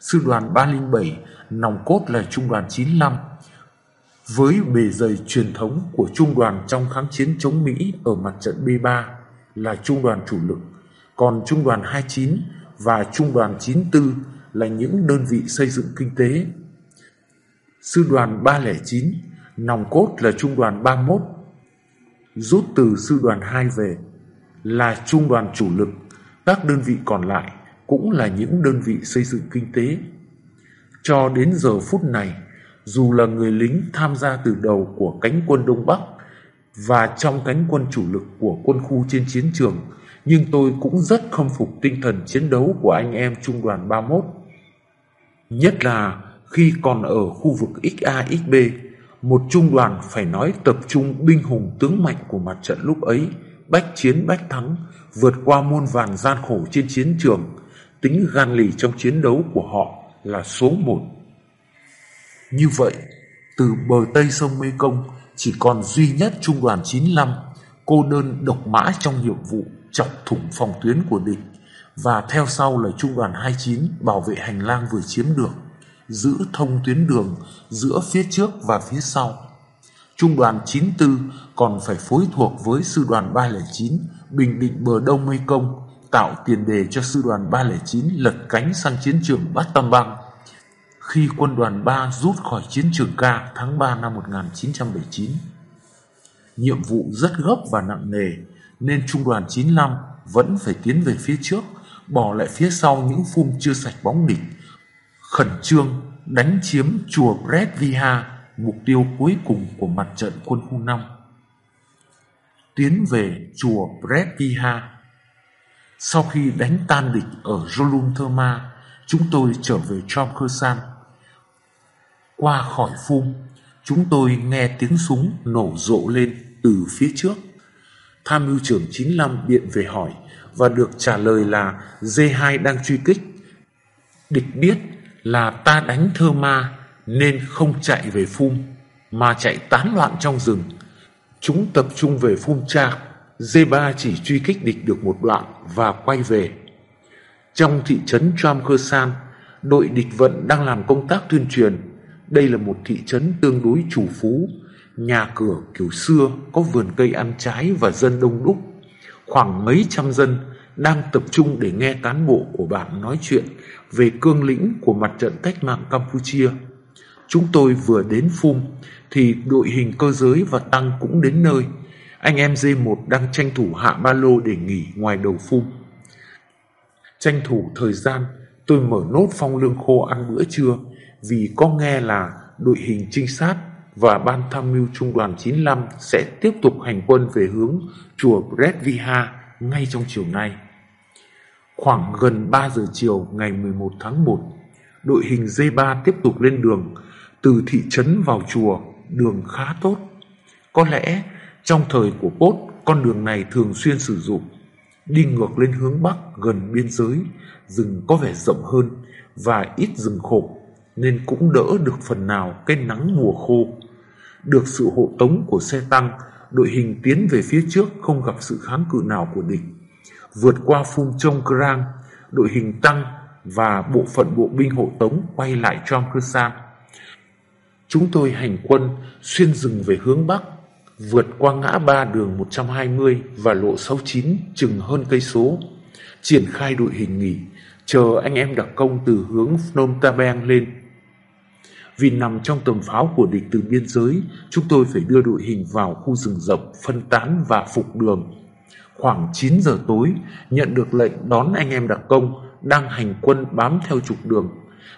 Sư đoàn 307 nòng cốt là trung đoàn 95 với bề dày truyền thống của trung đoàn trong kháng chiến chống Mỹ ở mặt trận B3 là trung đoàn chủ lực, còn trung đoàn 29 và trung đoàn 94 là những đơn vị xây dựng kinh tế. Sư đoàn 309 nòng cốt là trung đoàn 31 rút từ sư đoàn 2 về là trung đoàn chủ lực, các đơn vị còn lại cũng là những đơn vị xây dựng kinh tế. Cho đến giờ phút này, dù là người lính tham gia từ đầu của cánh quân Đông Bắc và trong cánh quân chủ lực của quân khu trên chiến trường, nhưng tôi cũng rất khâm phục tinh thần chiến đấu của anh em trung đoàn 31. Nhất là khi còn ở khu vực XA XB, một trung đoàn phải nói tập trung binh hùng tướng mạnh của mặt trận lúc ấy, bách chiến bách thắng, vượt qua muôn vàn gian khổ trên chiến trường, tính gan lì trong chiến đấu của họ là số một. Như vậy, từ bờ Tây sông Mê Công chỉ còn duy nhất trung đoàn 95 cô đơn độc mã trong nhiệm vụ chọc thủng phòng tuyến của địch và theo sau là trung đoàn 29 bảo vệ hành lang vừa chiếm được, giữ thông tuyến đường giữa phía trước và phía sau. Trung đoàn 94 còn phải phối thuộc với sư đoàn 309 bình định bờ đông Mê Công tạo tiền đề cho sư đoàn 309 lật cánh sang chiến trường Bát Tam Bang khi quân đoàn 3 rút khỏi chiến trường ca tháng 3 năm 1979. Nhiệm vụ rất gấp và nặng nề nên trung đoàn 95 vẫn phải tiến về phía trước, bỏ lại phía sau những phum chưa sạch bóng địch, khẩn trương đánh chiếm chùa Bret Viha, mục tiêu cuối cùng của mặt trận quân khu 5. Tiến về chùa Bret Viha. Sau khi đánh tan địch ở Jolum Thurma, chúng tôi trở về Chomkersan. Qua khỏi phum, chúng tôi nghe tiếng súng nổ rộ lên từ phía trước. Tham mưu trưởng 95 điện về hỏi và được trả lời là D2 đang truy kích. Địch biết là ta đánh thơ ma nên không chạy về phum mà chạy tán loạn trong rừng. Chúng tập trung về phum cha, D3 chỉ truy kích địch được một đoạn và quay về. Trong thị trấn Tramkersan, đội địch vận đang làm công tác tuyên truyền. Đây là một thị trấn tương đối chủ phú, nhà cửa kiểu xưa có vườn cây ăn trái và dân đông đúc. Khoảng mấy trăm dân đang tập trung để nghe cán bộ của bạn nói chuyện về cương lĩnh của mặt trận cách mạng Campuchia. Chúng tôi vừa đến Phum thì đội hình cơ giới và tăng cũng đến nơi. Anh em D1 đang tranh thủ hạ ba lô để nghỉ ngoài đầu Phum. Tranh thủ thời gian, tôi mở nốt phong lương khô ăn bữa trưa vì có nghe là đội hình trinh sát và ban tham mưu trung đoàn 95 sẽ tiếp tục hành quân về hướng chùa Bredviha ngay trong chiều nay. Khoảng gần 3 giờ chiều ngày 11 tháng 1, đội hình D3 tiếp tục lên đường từ thị trấn vào chùa, đường khá tốt. Có lẽ trong thời của Pốt, con đường này thường xuyên sử dụng. Đi ngược lên hướng Bắc gần biên giới, rừng có vẻ rộng hơn và ít rừng khổ, nên cũng đỡ được phần nào cái nắng mùa khô. Được sự hộ tống của xe tăng, đội hình tiến về phía trước không gặp sự kháng cự nào của địch. Vượt qua phun trông Krang, đội hình tăng và bộ phận bộ binh hộ tống quay lại Chongkirsan. Chúng tôi hành quân xuyên rừng về hướng Bắc, vượt qua ngã ba đường 120 và lộ 69 chừng hơn cây số, triển khai đội hình nghỉ, chờ anh em đặc công từ hướng Phnom Tabeng lên. Vì nằm trong tầm pháo của địch từ biên giới, chúng tôi phải đưa đội hình vào khu rừng rộng, phân tán và phục đường. Khoảng 9 giờ tối, nhận được lệnh đón anh em đặc công đang hành quân bám theo trục đường.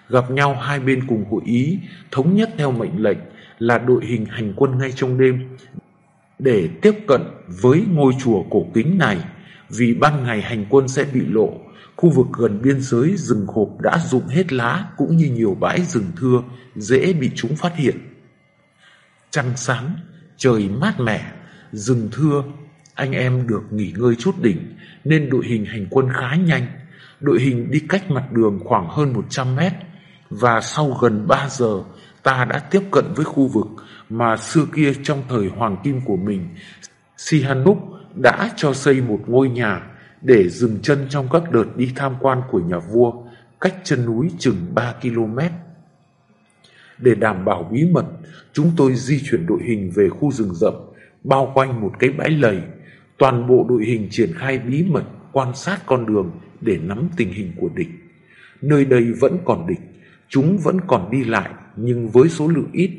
Gặp nhau hai bên cùng hội ý, thống nhất theo mệnh lệnh là đội hình hành quân ngay trong đêm để tiếp cận với ngôi chùa cổ kính này vì ban ngày hành quân sẽ bị lộ khu vực gần biên giới rừng khộp đã rụng hết lá cũng như nhiều bãi rừng thưa, dễ bị chúng phát hiện. Trăng sáng, trời mát mẻ, rừng thưa, anh em được nghỉ ngơi chút đỉnh, nên đội hình hành quân khá nhanh. Đội hình đi cách mặt đường khoảng hơn 100 mét, và sau gần 3 giờ, ta đã tiếp cận với khu vực mà xưa kia trong thời hoàng kim của mình Sihanouk đã cho xây một ngôi nhà để dừng chân trong các đợt đi tham quan của nhà vua cách chân núi chừng 3 km. Để đảm bảo bí mật, chúng tôi di chuyển đội hình về khu rừng rậm, bao quanh một cái bãi lầy. Toàn bộ đội hình triển khai bí mật quan sát con đường để nắm tình hình của địch. Nơi đây vẫn còn địch, chúng vẫn còn đi lại nhưng với số lượng ít.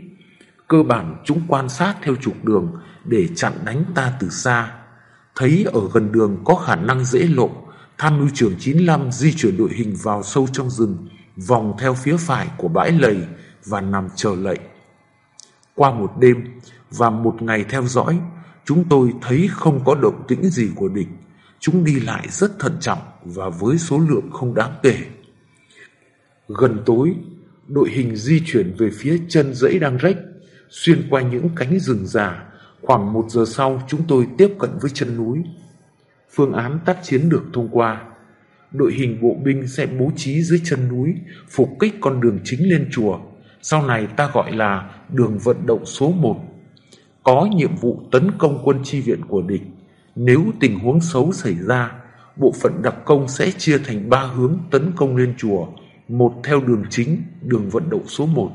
Cơ bản chúng quan sát theo trục đường để chặn đánh ta từ xa Thấy ở gần đường có khả năng dễ lộ, tham mưu trưởng 95 di chuyển đội hình vào sâu trong rừng, vòng theo phía phải của bãi lầy và nằm chờ lệnh. Qua một đêm và một ngày theo dõi, chúng tôi thấy không có động tĩnh gì của địch. Chúng đi lại rất thận trọng và với số lượng không đáng kể. Gần tối, đội hình di chuyển về phía chân dãy đang rách, xuyên qua những cánh rừng già Khoảng một giờ sau chúng tôi tiếp cận với chân núi. Phương án tác chiến được thông qua. Đội hình bộ binh sẽ bố trí dưới chân núi, phục kích con đường chính lên chùa. Sau này ta gọi là đường vận động số 1. Có nhiệm vụ tấn công quân chi viện của địch. Nếu tình huống xấu xảy ra, bộ phận đặc công sẽ chia thành ba hướng tấn công lên chùa. Một theo đường chính, đường vận động số 1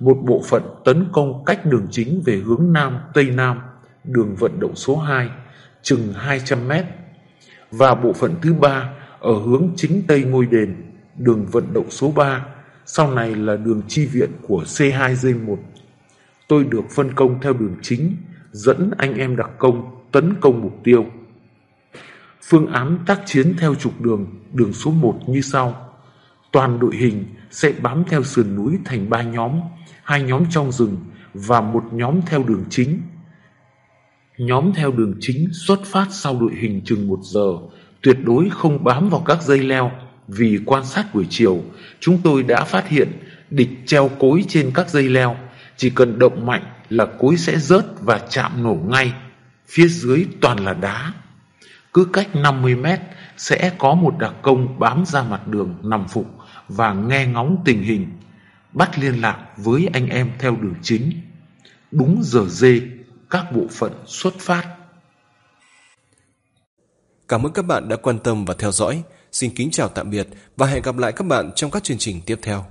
một bộ phận tấn công cách đường chính về hướng Nam, Tây Nam, đường vận động số 2, chừng 200 mét, và bộ phận thứ ba ở hướng chính Tây ngôi đền, đường vận động số 3, sau này là đường chi viện của C2G1. Tôi được phân công theo đường chính, dẫn anh em đặc công tấn công mục tiêu. Phương án tác chiến theo trục đường, đường số 1 như sau. Toàn đội hình sẽ bám theo sườn núi thành ba nhóm, hai nhóm trong rừng và một nhóm theo đường chính. Nhóm theo đường chính xuất phát sau đội hình chừng một giờ, tuyệt đối không bám vào các dây leo vì quan sát buổi chiều, chúng tôi đã phát hiện địch treo cối trên các dây leo, chỉ cần động mạnh là cối sẽ rớt và chạm nổ ngay, phía dưới toàn là đá. Cứ cách 50 mét sẽ có một đặc công bám ra mặt đường nằm phục và nghe ngóng tình hình, bắt liên lạc với anh em theo đường chính. Đúng giờ dê, các bộ phận xuất phát. Cảm ơn các bạn đã quan tâm và theo dõi. Xin kính chào tạm biệt và hẹn gặp lại các bạn trong các chương trình tiếp theo.